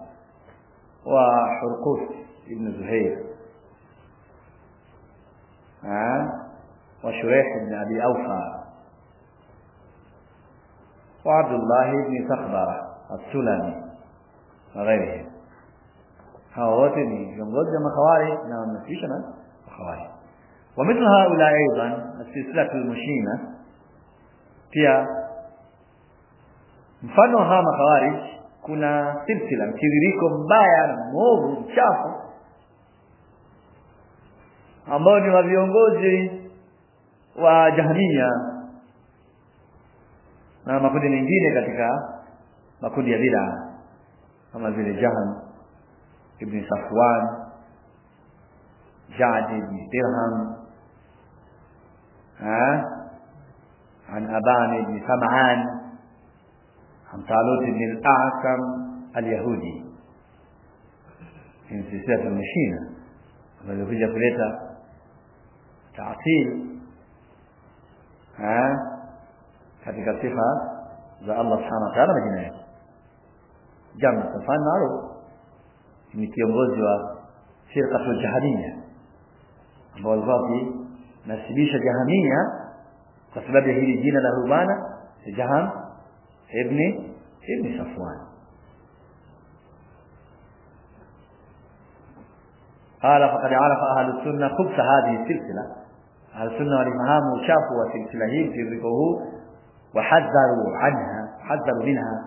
وحرقوس بن زهير. وشريح بن أبي أوفى. وعبد الله بن صخبرة السلمي وغيرهم هؤلاء جمهور جمع خوارج نعم نفسنا خوارج ومثل هؤلاء أيضا السلسلة المشينة pia mfano hawa makhawarij kuna silsila mtiririko mbaya na mchafu ambao ni wa viongozi wa jahania na makundi mengine katika makundi ya bila kama vile Jahm ibn Safwan jadi ibn Dirham ha? An Aban ibn Sam'an an Talut ibn al-aqam al-Yahudi. Ni sisi tunashina walikuja kuleta تعطيل. ها؟ هذه الصفة ذا الله سبحانه وتعالى مجنى جمع صفان معروف. إن كيوم غزوة فرقة الجهنية والغاضي نسبيش الجهمية تسبب هي الدين له بانا. جهنم ابن ابن صفوان. قال فقد عرف أهل السنة خبث هذه السلسلة. السنة والمهام وشافوا وسلسلهين في الرقوه وحذروا عنها حذروا منها.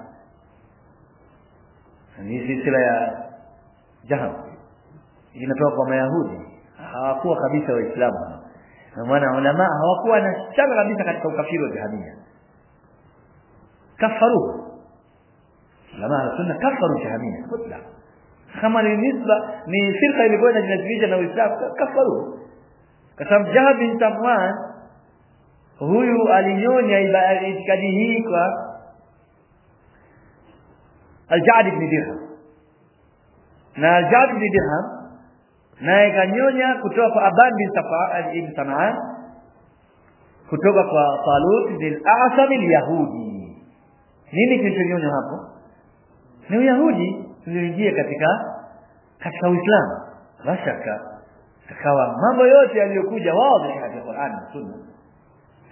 يعني هذه سلسلة جهب هنا توقع ما يهودي. هاقوى خبيثة وإسلام. وأنا علماء هاقوى نشتر خبيثة قد توقفير وجهبية كفروا علماء السنة كفروا جهبية كما للنسبة من فرقة اللي بوينا جنسبية جنسبية كفروا kwa sababu bin Safwan huyu alinyonya itikadi hii kwa Al-Ja'd Dirham. Na Al-Ja'd Dirham naye kanyonya kutoka kwa Aban bin Safwan ibn Sanaan kutoka kwa Talut bin Asam al-Yahudi. Nini kilichonyonywa hapo? Ni Uyahudi ndio katika katika Uislamu. Bashaka akawa mambo yote yaliyokuja wazi katika Qur'an na Sunna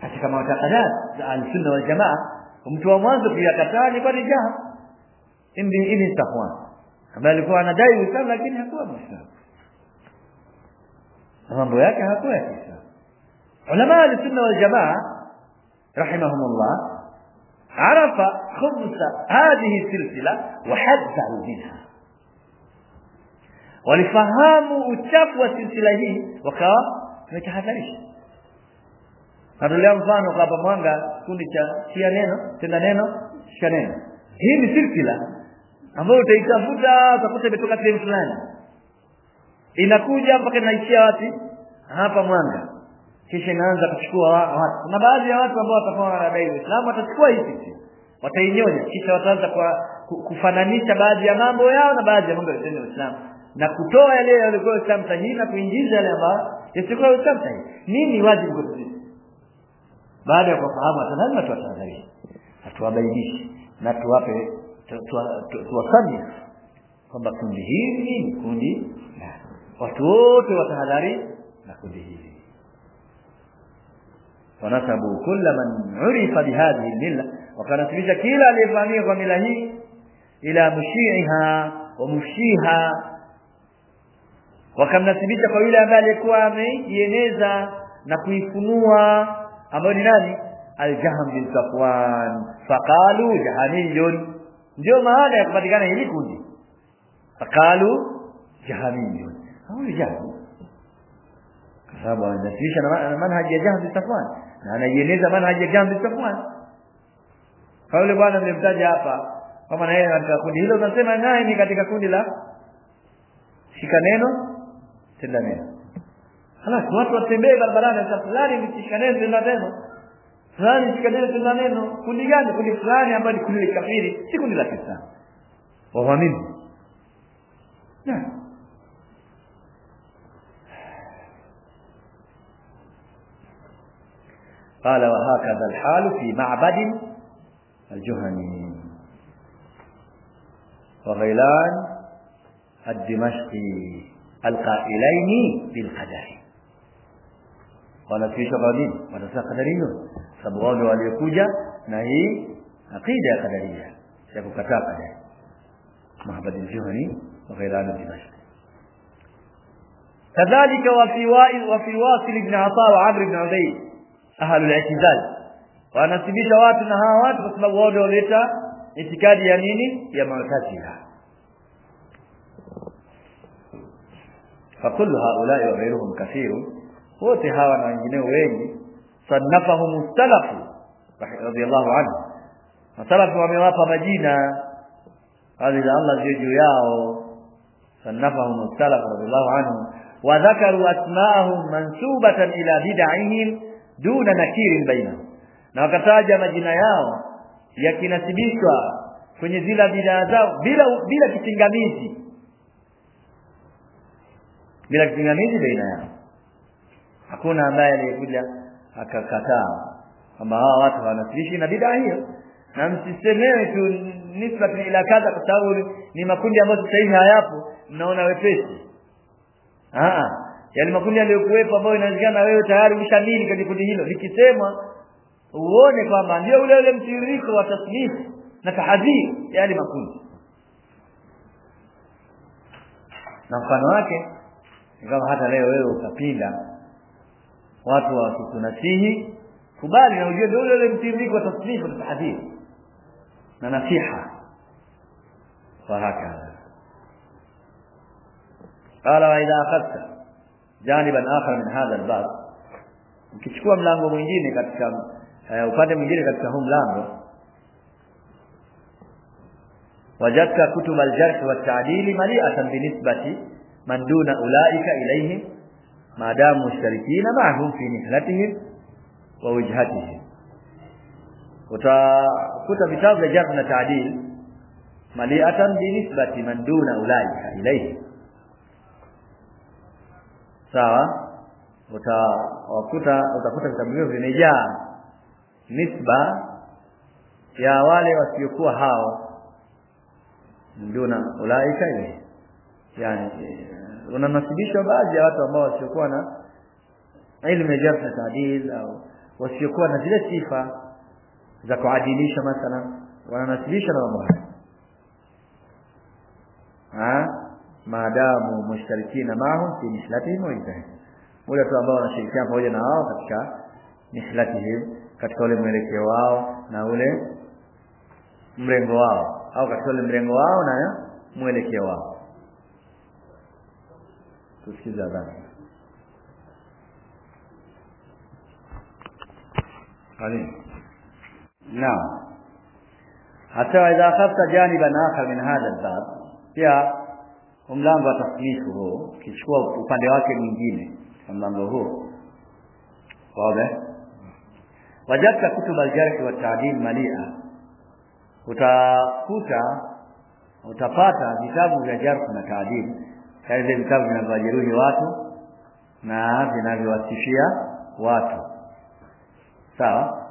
katika mawatakadat za al-Sunna wal Jamaa mtu wa mwanzo kuyakataa ni kwa Jaham ibn ibn Safwan ambaye alikuwa anadai Uislamu lakini hakuwa Muislamu mambo yake hakuwa ya Kiislamu ulama al-Sunna wal Jamaa rahimahumullah عرف خبث هذه السلسلة وحذروا منها walifahamu uchafu wa silsila hii wakawa wametahadharisha natolea mfano hapa mwanga kikundi cha shia neno tenda neno shika neno. Hii ni silsila ambayo utaitafuta utakuta imetoka sehemu fulani. Inakuja mpaka inaishia wapi? Hapa mwanga. Kisha inaanza kuchukua watu. Kuna baadhi ya watu ambao watakuwa wanadai Uislamu watachukua hii silsila. Watainyonya. Kisha wataanza kufananisha baadhi ya mambo yao na baadhi ya mambo ya Uislamu na kutoa yale yaliyokuwa Uislamu na kuingiza yale ambayo yasikuwa Uislamu sahihi. Nini wajibu kwetu sisi? Baada ya kufahamu hata lazima na tuwabainishe na tuwape tuwasami kwamba kundi hili ni kundi na watu wote watahadhari na kundi hili wanasabu kula man urifa bihadhihi lmila wakanasibisha kila aliyefahamia kwa mila hii ila mushiiha wa mufshiha wakamnasibisha kwa yule ambaye alikuwa ameieneza na kuifunua ambayo ni nani? Aljahm bin Safwan. Faqalu jahamiyun ndio maana ya kupatikana hili kundi. Faqalu jahamiyun jahm kwa sababu anasibisha na manhaji ya Jahm bin Safwan. Na anaieneza manhaji ya Jahm bin Safwan. Kwa yule bwana nimemtaja hapa kama na yeye katika kundi hilo unasema naye ni katika kundi la shika neno neno Halas watu watembee barabarani sasa fulani mshika neno tenda neno. Fulani mshika neno tenda neno. Kundi gani? Kundi fulani ambalo ni kundi kafiri, si kundi la Kiislamu. Waamini. Na قال وهكذا الحال في معبد الجهني وغيلان الدمشقي القائلين بالقدر ولا في شغالين ولا قدريون sababu wale waliokuja na hii aqida ya qadaria ya kukataa qadari Muhammad al-Juhani wa ghairan al-Dimashq كذلك وفي وائل وفي واصل بن عطاء وعمر بن عبيد أهل الاعتزال wanasibisha watu na hawa watu kwa sababu wao ndio waleta itikadi ya nini ya Mu'tazila فكل هؤلاء وغيرهم كثير wote hawa na wengineo wengi sanafahum salafu radiyallahu anhu masalafu wamewapa majina hadi Allah juu juu yao sanafahum salafu radiyallahu anhu wa dhakaru asma'ahum mansubatan ila bid'ihim duna nakirin bainahum na wakataja majina yao yakinasibishwa kwenye zile bid'a zao bila bila kipingamizi bila kipingamizi baina yao hakuna ambaye aliyekuja akakataa kwamba hawa watu hawanasilishi na bid'a hiyo. Na msisemewe tu nisbati ila kadha kwa sababu ni makundi ambayo sasa hivi hayapo mnaona wepesi. Ah yale makundi yaliyokuwepo ambayo inawezekana wewe tayari umeshamili kwenye kundi hilo. Likisemwa uone kwamba ndio ule ule mtiririko wa tasnifu na tahadhiri yale makundi. Na mfano wake kama hata leo wewe ukapinda watu wakikunasihi kubali na ujue ndio ule mtiririko wa tasnifu na tahadhiri na nasiha وهكذا قال واذا اخذت جانبا اخر من هذا الباب ukichukua mlango mwingine katika uh, upande mwingine katika huu mlango wajadta kutub aljarh wa ta'dil mali'atan binisbati man duna ulaika ilayhim maadamu musharikina ma'hum fi nihlatihim wa wijhatihim utakuta vitabu vya jarh na ta'dil mali'atan bi nisbati man duna ulaika ilayhi. Sawa? Utakuta utakuta vitabu hivyo vimejaa nisba ya wale wasiokuwa hao. Duna ulaika ile yani unanasibishwa baadhi ya watu ambao wasiokuwa na ilmu ya jarh na taadil au wasiokuwa na zile sifa za kuadilisha mathalan wananasibishwa na mambo haya. Maadamu mushtarikina mahum fi nislatihim wa wale ambao wanashirikiana pamoja na wao katika nislatihim katika ule mwelekeo wao na ule mrengo wao au katika ule mrengo wao na mwelekeo wao tusikize Allez. naam. Hatta idha khafta janiban akhar min hadha albab pia mlango wa tasmihu huo kichukua upande wake mwingine mlango huo wazi wajadta kutuba aljarh wa ta'dil malia. Utakuta utapata vitabu vya jarh na ta'dil vile vitabu vinavyojeruhi watu na vinavyowasifia watu. Sawa?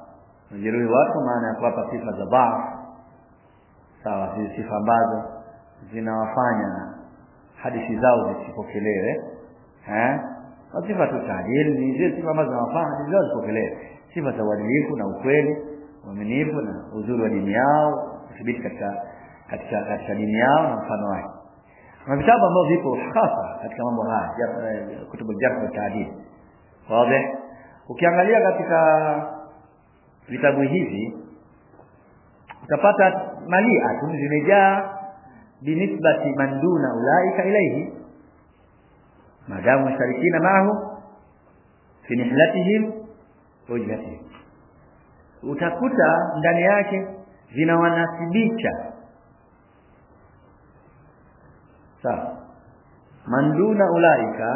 Wajeruhi watu maana ya kuwapa sifa za dhaifu sawa hizi sifa ambazo zinawafanya hadithi zao zisipokelewe. Eh sifa tu taadili ni zile sifa ambazo zinawafanya hadithi zao zisipokelewe. Sifa za uadilifu na ukweli uaminifu na uzuri wa dini yao kudhibiti katika katika katika dini yao na mfano wake na vitabu ambavyo vipo hasa katika mambo haya kutubu jarh taadil wazi ukiangalia katika vitabu hivi utapata malia tu zimejaa binisbati manduna ulaika ilayhi madamu sharikina maahu fi nihlatihim wajhatihim utakuta ndani yake vinawanasibisha man duna ulaika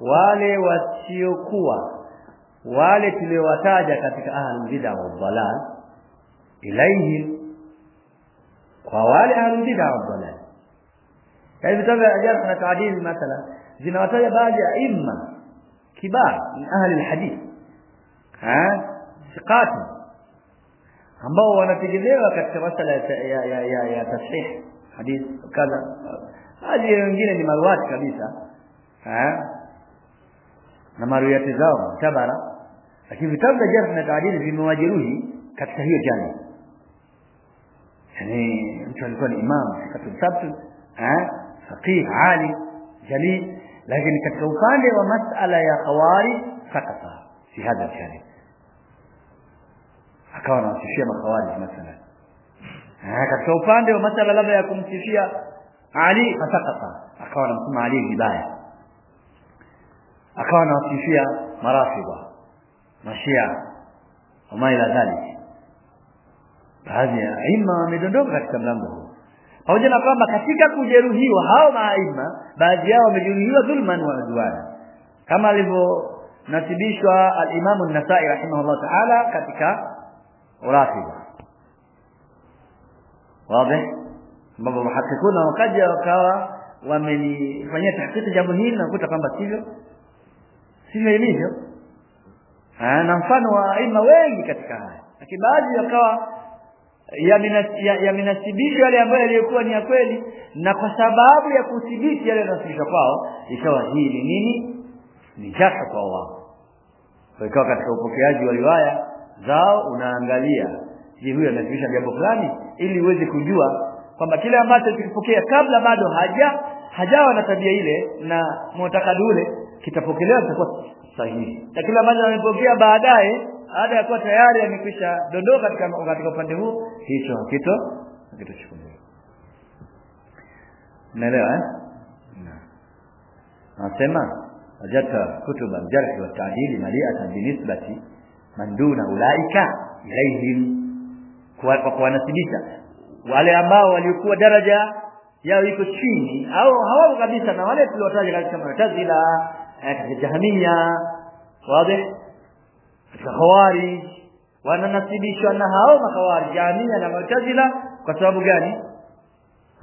wale wasiokuwa wale tuliowataja katika ahlul bid'a wa dhalal ilaihim kwa wale ahlul bid'a wa dhalal hivi vitabu vya ajabu na taadili mathalan zinawataja baadhi ya imma kibar min ahli alhadith ha siqati ambao wanategemewa katika masala ya ya ya, ya tasih hadith kadha hadi wengine ni maruati kabisa. Eh na maruati zao tabara lakini vitabu vya jarh na taadili vimewajeruhi katika hiyo jana. Yani mtu alikuwa ni imam katika sabtu eh faqih ali jali lakini katika upande wa masala ya khawari sakata. Fi hadha jani akawa anawasifia makhawari mathalan. Katika upande wa masala labda ya kumsifia ali fasakata akawa anamsema ali vibaya akawa anawasifia marafidha mashia wama ila dhalik baadhi ya aima wamedondoka katika mlango huu. Pamoja na kwamba katika kujeruhiwa hao maaima baadhi yao wamejeruhiwa dhulman wa udwana kama alivyonasibishwa al-Imam an-Nasa'i rahimahullah ta'ala katika urafidha wazi ambapo muhakikuna wakaja wakawa wamelifanyia tahqiqi jambo hili na kukuta kwamba sivyo. Sivyo ilivyo. Na mfano wa aima wengi katika haya. Lakini baadhi wakawa yamenasibishwa ya yale ambayo yaliyokuwa ni ya kweli na kwa sababu ya kuthibiti yale yanasibishwa kwao ikawa hii ni nini? Ni jasho kwa wao kwa ikawa katika upokeaji wa riwaya zao unaangalia je huyu anasibisha jambo fulani ili uweze kujua kwamba kile ambacho kilipokea kabla bado haja hajawa na tabia ile na mutakadi ule kitapokelewa kitakuwa sahihi. Na kile ambacho amepokea baadaye baada ya kuwa tayari amekwisha dondoka katika katika upande huu hicho kito kitachukuliwa naelewa eh? Nasema wajata kutuba jarhi wa ta'dil mali'atan binisbati man duna ulaika ilaihim kwa kuwanasibisha wale ambao walikuwa daraja yao iko chini au hawao kabisa na wale tuliwataja katika Mu'tazila katika Jahmiya wazi katika Khawarij wananasibishwa na hao makhawarij Jahmiya na Mu'tazila. Kwa sababu gani?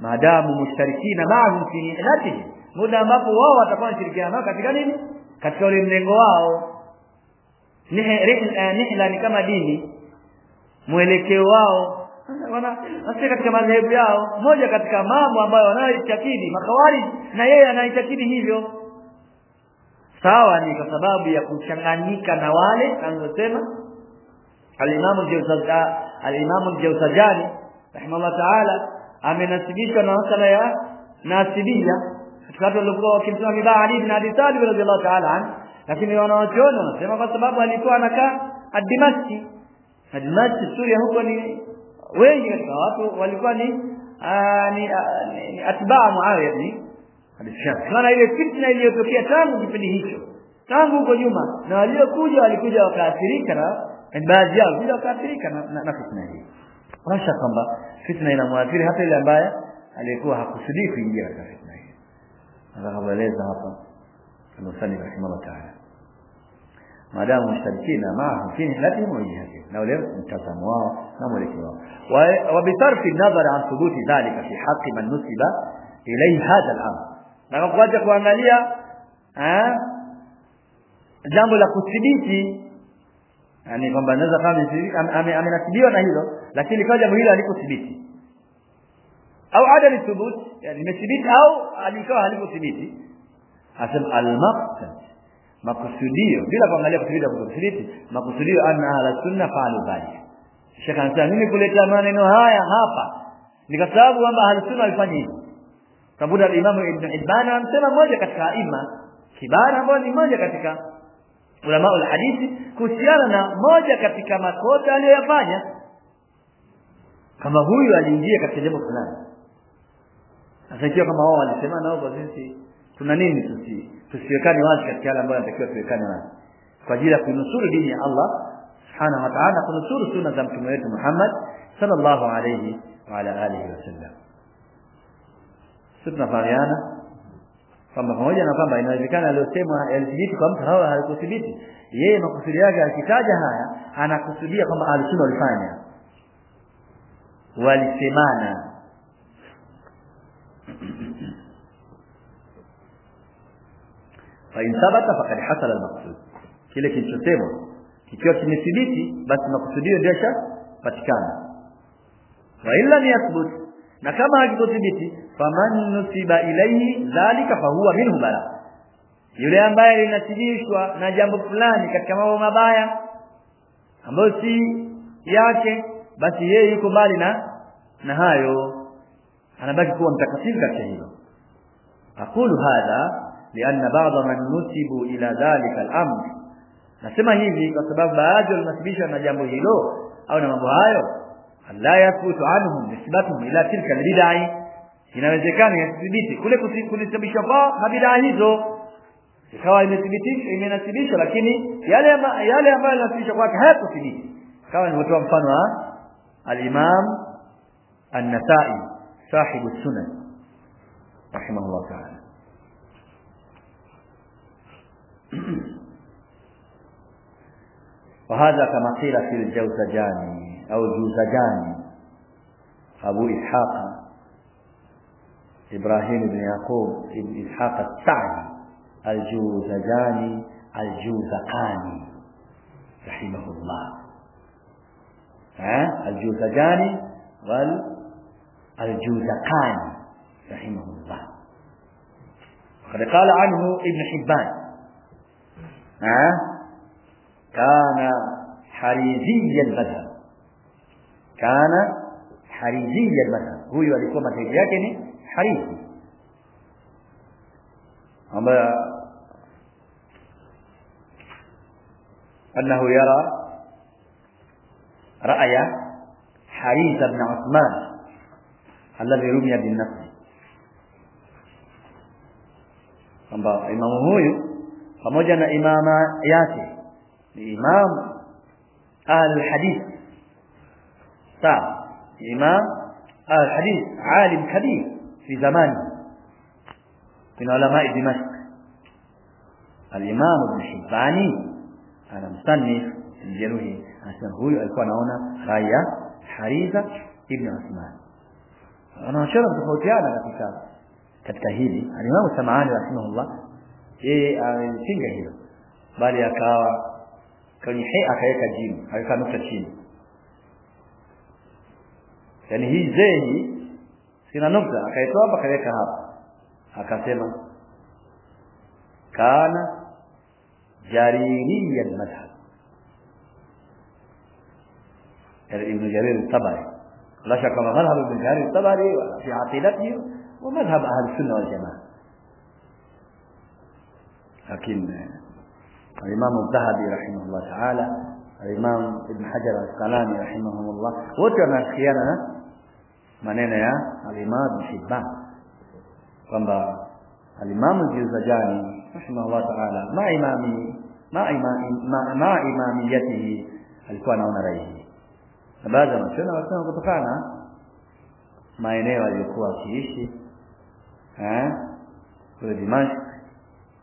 Maadamu mushtarikina ma'ahum fi ilatihi muda ambapo wao watakuwa wanashirikiana nao katika nini? Katika ule mlengo wao. Nihla ni kama dini mwelekeo wao wana nasikia katika madhehebu yao moja katika mambo ambayo wanayoitakidi makawari na yeye anaitakidi hivyo. Sawa ni kwa sababu ya kuchanganyika na wale anazosema alimamu jawzaja alimamu jawzajani rahimahullah ta'ala amenasibishwa na masala ya nasibia. Katika watu waliokuwa wakimsema vibaya Ali ibn Abi Talib radhiallahu ta'ala an lakini wanawachuoni wanasema kwa sababu alikuwa anakaa ad-Dimashq Suria huko ni wengi katika watu walikuwa ni ni, ni atbaa Muawiya ni maana ile fitna iliyotokea tangu kipindi hicho tangu huko nyuma na waliokuja walikuja wakaathirika na baadhi yao bila wakaathirika na, na, na fitna hii Washa kwamba fitna inamwathiri hata ile ambaye aliyekuwa hakusudii kuingia katika fitna hii. Anavyoeleza hapa Al-Musannif rahimahullah ta'ala. Maadamu mushrikina maahu fi hlatihim wa jihadihim. Na ule mtazamo wao na mwelekeo wao. Wa bitarfi nadhar an thubuti dhalika fi haqqi man nusiba ilayhi hadha al-amr. Na kwa kuacha kuangalia eh jambo la kuthibiti yani kwamba anaweza kama amenasibiwa na hilo lakini kwa jambo hilo alikuthibiti au adami thubut yani imethibiti au alikawa halikuthibiti asema al-maqsad makusudio bila kuangalia kusudio kuthibiti makusudio ana ahla sunna fa'alu dhalik. Sheikh anasema mimi kuleta maneno haya hapa. Ni kwa sababu kwamba ahli sunna walifanya hivi sababu al-Imam Ibn ibana anasema moja katika aima kibara ambao ni moja katika ulama al-hadithi kuhusiana na moja katika makosa aliyoyafanya. Kama huyu aliingia katika jambo fulani. Sasa ikiwa kama wao walisema nao kwa sisi tuna nini tusi tusiwekane wazi katika yale ambayo yanatakiwa tuwekane wazi kwa ajili ya kunusuru dini ya Allah subhanahu wa ta'ala kunusuru sunna za mtume wetu Muhammad sallallahu alayhi wa ala alihi wasallam sisi tunafahamiana kwamba pamoja na kwamba inawezekana aliyosemwa yalithibiti kwa mtu hawa halikuthibiti yeye makusudi yake akitaja haya anakusudia kwamba alisunna walifanya walisemana fa in thabata faqad hasala al-maqsud kile kilichosemwa kikiwa kimethibiti basi makusudio ndio patikana wa illa yathbut na kama hakithibiti faman nusiba ilayhi dhalika fahuwa minhu bala yule ambaye linasibishwa na jambo fulani katika mambo mabaya ambayo si yake basi yeye yuko mbali na na hayo anabaki kuwa mtakatifu katika hilo aqulu hadha lianna ba'dha man nusibu ila dhalika al-amr nasema hivi kwa sababu baadhi walinasibishwa na jambo hilo au na mambo hayo la yakutu anhum nisbatuhum ila tilka al-bid'ah inawezekana yathibiti kule kunisababisha kwa na bid'a hizo ikawa imethibitishwa imenasibishwa lakini yale yale ambayo yanasibishwa kwake hayakuthibiti kama nilivyotoa mfano wa al-Imam An-Nasa'i sahibu sunan rahimahullah ta'ala وهذا كما قيل في الجوزجاني أو الجوزجاني أبو إسحاق إبراهيم بن يعقوب بن إسحاق السعدي الجوزجاني الجوزقاني رحمه الله. ها؟ الجوزجاني والجوزقاني رحمه الله. وقد قال عنه ابن حبان. ها؟ كان حريزي المذهب. كان حريزي المذهب. هو alikuwa madhehebu yake ni harizi أنه يرى رأي حريز بن عثمان الذي رمي بالنصر kwamba imamu huyu pamoja na imama yake ni imam ahlul hadith sawa imam الحديث عالم كبير في زمانه من علماء دمشق الإمام ابن حباني أنا مصنف الجروحي عشان هو alikuwa anaona rai ya Haritha ibn Uthman anaonyesha tofautiana katika katika hili alimamu Samani rahimahullah yeye amepinga hilo bali akawa kwenye he akaweka jini akaweka nukta chini yani hii zehi sina nukta akaitoa hapa akaweka hapa akasema kana jaririya madhhab ابن جرير الطبري لا شك ان مذهب ابن جرير الطبري في عقيدته ومذهب أهل السنة والجماعه lakini eh, alimamu Dhahabi rahimahullah taala alimamu Ibn Hajar al-Asqalani rahimahullah wote wanaafikiana maneno ya alimamu Ibn kwamba alimamu Juzajani rahimahullah taala ma imami ma ma imamiyatihi alikuwa anaona raihi na baadhi ya wanachuoni wanasema kutokana maeneo aliyokuwa akiishi eh kule Dimashq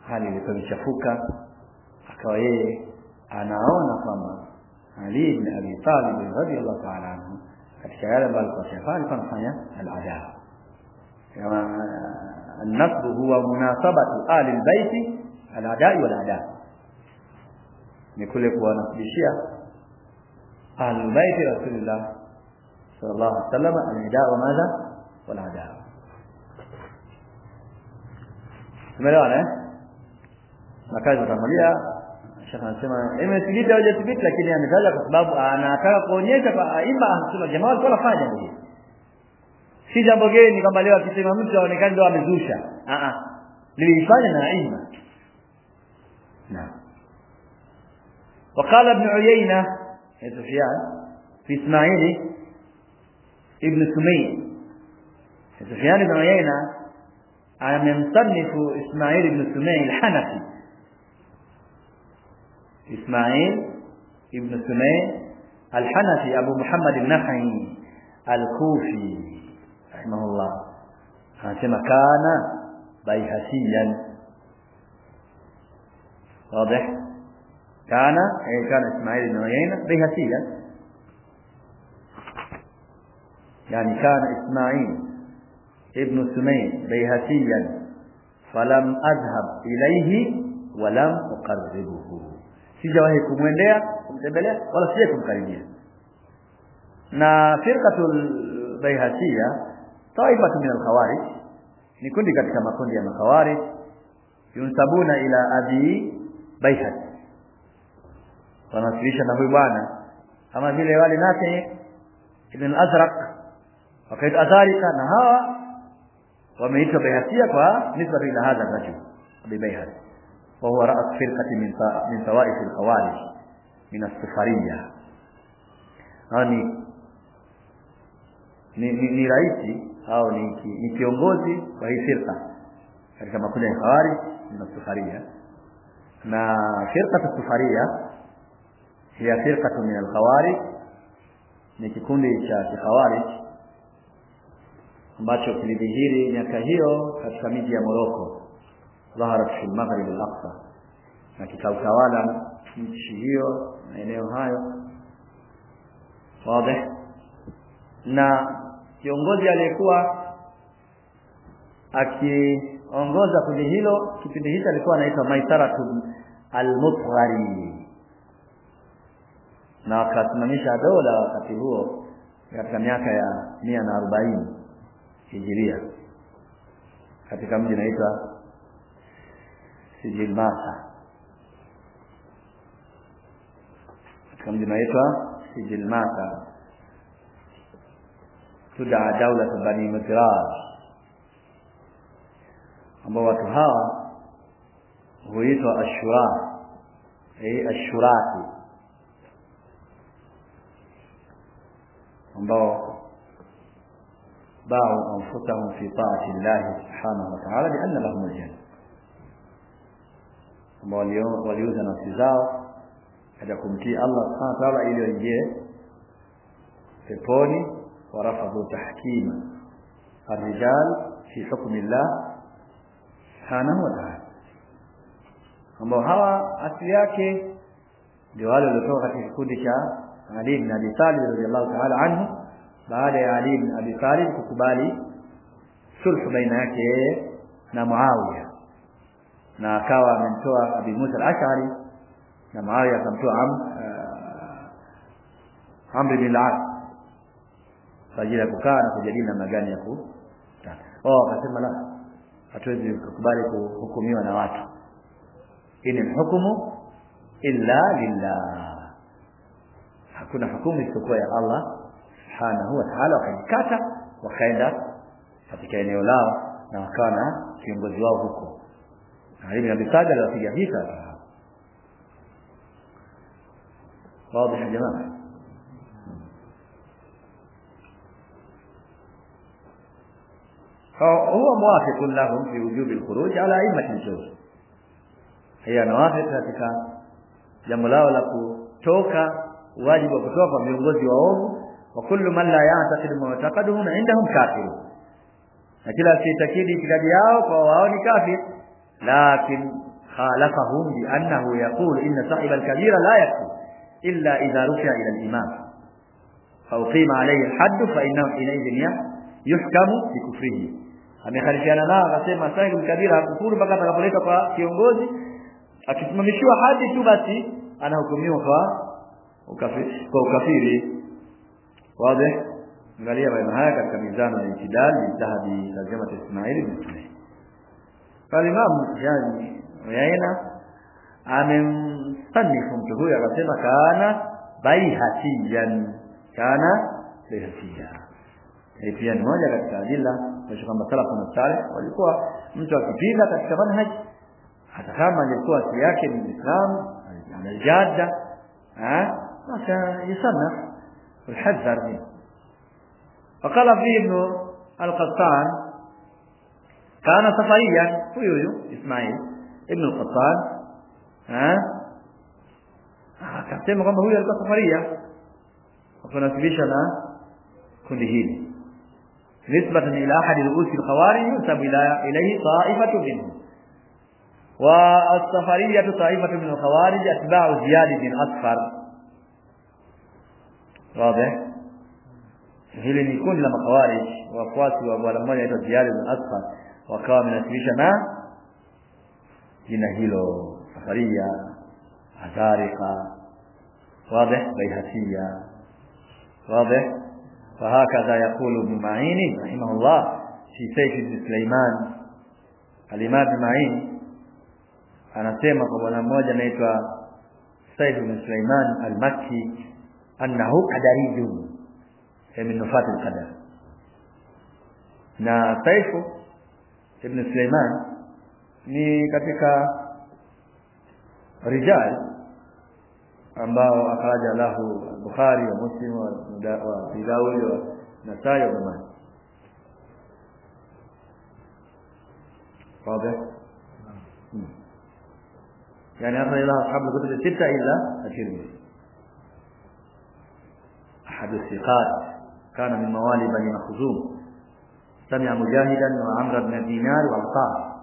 hali ilikuwa imechafuka akawa yeye anaona kwamba Ali ibn Abi Talib radhiyallahu ta'ala anhu katika yale ambayo alikuwa akifanya alikuwa anafanya al-adab kama النصب هو مناسبة آل البيت الأداء والأداء نقول kuwanasibishia أهل بيت رسول الله صلى الله عليه وسلم النداء وماذا tumeelewana eh na kazi tutamalizia shekha anasema imethibiti au hajathibiti lakini ametaja kwa sababu anataka kuonyesha kwa aima ahsuna jamaa walikuwa wanafanya hivyo si jambo geni kwamba leo akisema mtu aonekane ndio amezusha a a lilifanya na aima naam وقال ابن عيينه سفيان في إسماعيل ابن سمي سفيان بن عيينة من مصنف إسماعيل بن سمي الحنفي إسماعيل ابن سمي الحنفي أبو محمد النخعي الكوفي رحمه الله. كما كان بيهسيا واضح؟ كان أي كان إسماعيل بن عيينة بيهسيا يعني كان إسماعيل ابن سمين بيهسيا فلم أذهب إليه ولم أقربه. Sijawahi kumwendea kumtembelea wala sije kumkaribia. Na firqatul bayhatia taifatu min alkhawarij ni kundi katika makundi ya makhawarij yunsabuna ila abi bayhat wanasilisha na huyu bwana kama vile wale nake ibn al-azraq wakaita azarika na hawa wameitwa bayhatia kwa nisbatu ila hadha rajul abi bayhati وهو رأس فرقة من من طوائف الخوارج من السفرية يعني ni, ni, ni raisi au ni, ni kiongozi wa hii firqa katika makundi ya khawarij na sufaria na firqa sufaria hiya firqatu min al-khawarij ni kikundi cha kikhawarij ambacho kilidhihiri miaka hiyo katika miji ya Morocco dhaharat fi al-maghrib al-aqsa. Na nchi hiyo maeneo hayo. Wazi. Na kiongozi aliyekuwa akiongoza kundi hilo kipindi hicho alikuwa anaitwa Maisaratu al-Mutghari. Na akasimamisha dola wakati huo katika miaka ya mia na arobaini hijiria katika mji unaitwa سجل ماسا كم دي ما سجل ماسا تدعى دولة بني مقرار أما وقتها هو يتوى الشراء أي الشراتي أما باعوا أنفسهم في طاعة الله سبحانه وتعالى لأن لهم الجنة. ambao waliuza nafsi zao katika kumtii Allah subhanahu wa ta'ala ili waingie peponi warafadhu tahkima. Arrijal fi hukmi Allah subhanahu wa ta'ala. Ambao hawa asili yake ndio wale waliotoka katika kikundi cha Ali ibn Abi Talib radhiyallahu ta'ala anhu baada ya Ali ibn Abi Talib kukubali sulhu baina yake na Muawiya na akawa amemtoa Abi Musa al-Ash'ari na Muawiya akamtoa Am Amr bin al-As kwa ajili ya kukaa na kujadili namna gani ya ku oh akasema la hatuwezi kukubali kuhukumiwa na watu. In hukumu illa lillah. Hakuna hukumu isipokuwa ya Allah subhanahu wa ta'ala wakajikata wakaenda katika eneo lao na wakawa na kiongozi wao huko هذه من الرسالة التي فيها واضح يا جماعة؟ فهو موافق لهم في وجوب الخروج على أئمة الجوز. هي نوافق لك جملاو لك توكا واجب وكتوفا من غزي وعوم وكل من لا يعتقد ما يعتقدهم عندهم كافر لكن لا تتكيدي في قد ياو فهو كافر. Lakin khalafahum bi annahu yaqul inna sahib al-kabira la yakfur illa idha rufi'a ila al-imam fa uqima alayhi al-hadd fa innahu ilayhi yuhkamu bikufrihi amekhalifiana nao akasema sahibul kabira hakufuru mpaka atakapoletwa kwa kiongozi akisimamishiwa hadi tu basi anahukumiwa kwa ukafiri kwa ukafiri wazi angalia maneno haya katika mizano ya itidal dhahabi lazima Ismail bin فالإمام جاني ويأينا أمن صنفهم يا قسمة كان بيهتيا كان بيهتيا. يبقى نواجه قسمة أدلة فشكما سلفنا الثالث ويقوى منتوى كبير لك الشمنها حتى كما يقوى سياكي من الإسلام عن الجادة ها؟ فسا يصنف ويحذر منه. فقال فيه ابن القطان كان صفريا ويويو إسماعيل ابن القطان ها akasema kwamba huyu alikuwa safaria wakanasibisha na kundi hili nisbatan ila ahadi ruusi alkhawarij yusab ila ilayhi ta'ifatu minhum wa as-safariyatu ta'ifatu min al-khawarij atba'u ziyad bin asfar wazi hili ni kundi la makhawarij wafuasi wa bwana mmoja aitwa ziyad bin asfar wakawa wamenasibisha na jina hilo safaria atharika واضح بيهسية واضح وهكذا يقول ابن معين رحمه الله في سيف سليمان الإمام ابن معين anasema kwa bwana mmoja anaitwa Saif bin Sulaiman al-Makki annahu qadariyun min nufat al-qadar na Saif ibn Sulaiman ni katika rijal ambao akaraja lahu Bukhari wa Muslim wa Daud wa Nasai wa Malik واضح يعني أخرج لها أصحاب الكتب الستة إلا الترمذي أحد الثقات كان من موالي بني مخزوم سمع مجاهدا وعمر بن دينار وعطاء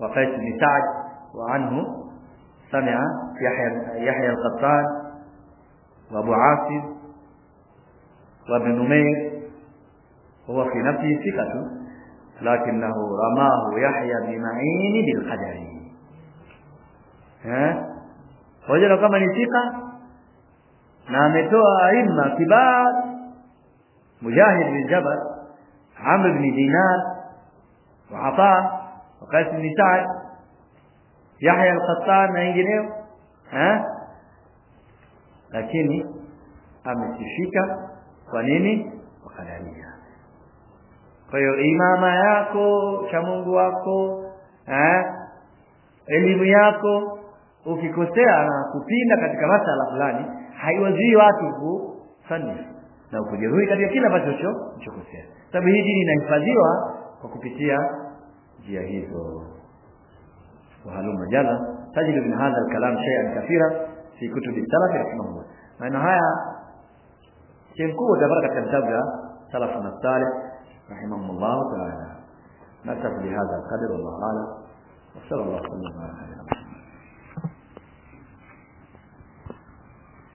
وقيس بن سعد وعنه سمع يحيى يحيى القطان وأبو عاصم وابن نمير. وهو في نفسه ثقة لكنه رماه يحيى بمعين بالقدر. hoja kama ni thika na aima kibar mujahid bin jabal amr بن دينار وعطاء وقيس بن سعد يحيى القطان na wengineo eh lakini amesifika kwa nini? Kwa kadaria kwa hiyo imama yako cha wako elimu yako ukikosea na kupinda katika masala fulani haiwazii watu kusanifu na ukujeruhi katika kila ambacho chokosea sababu hii dini inahifadhiwa kwa kupitia njia hizo wahaluma jala tajidu min hadha alkalam shay'an kathira fi kutubi salaf rahimahullah maana haya sehemu kubwa utapata katika vitabu vya salafuna salih rahimahumullah ta'ala نكتفي بهذا القدر والله اعلم وصلى الله وسلم على خير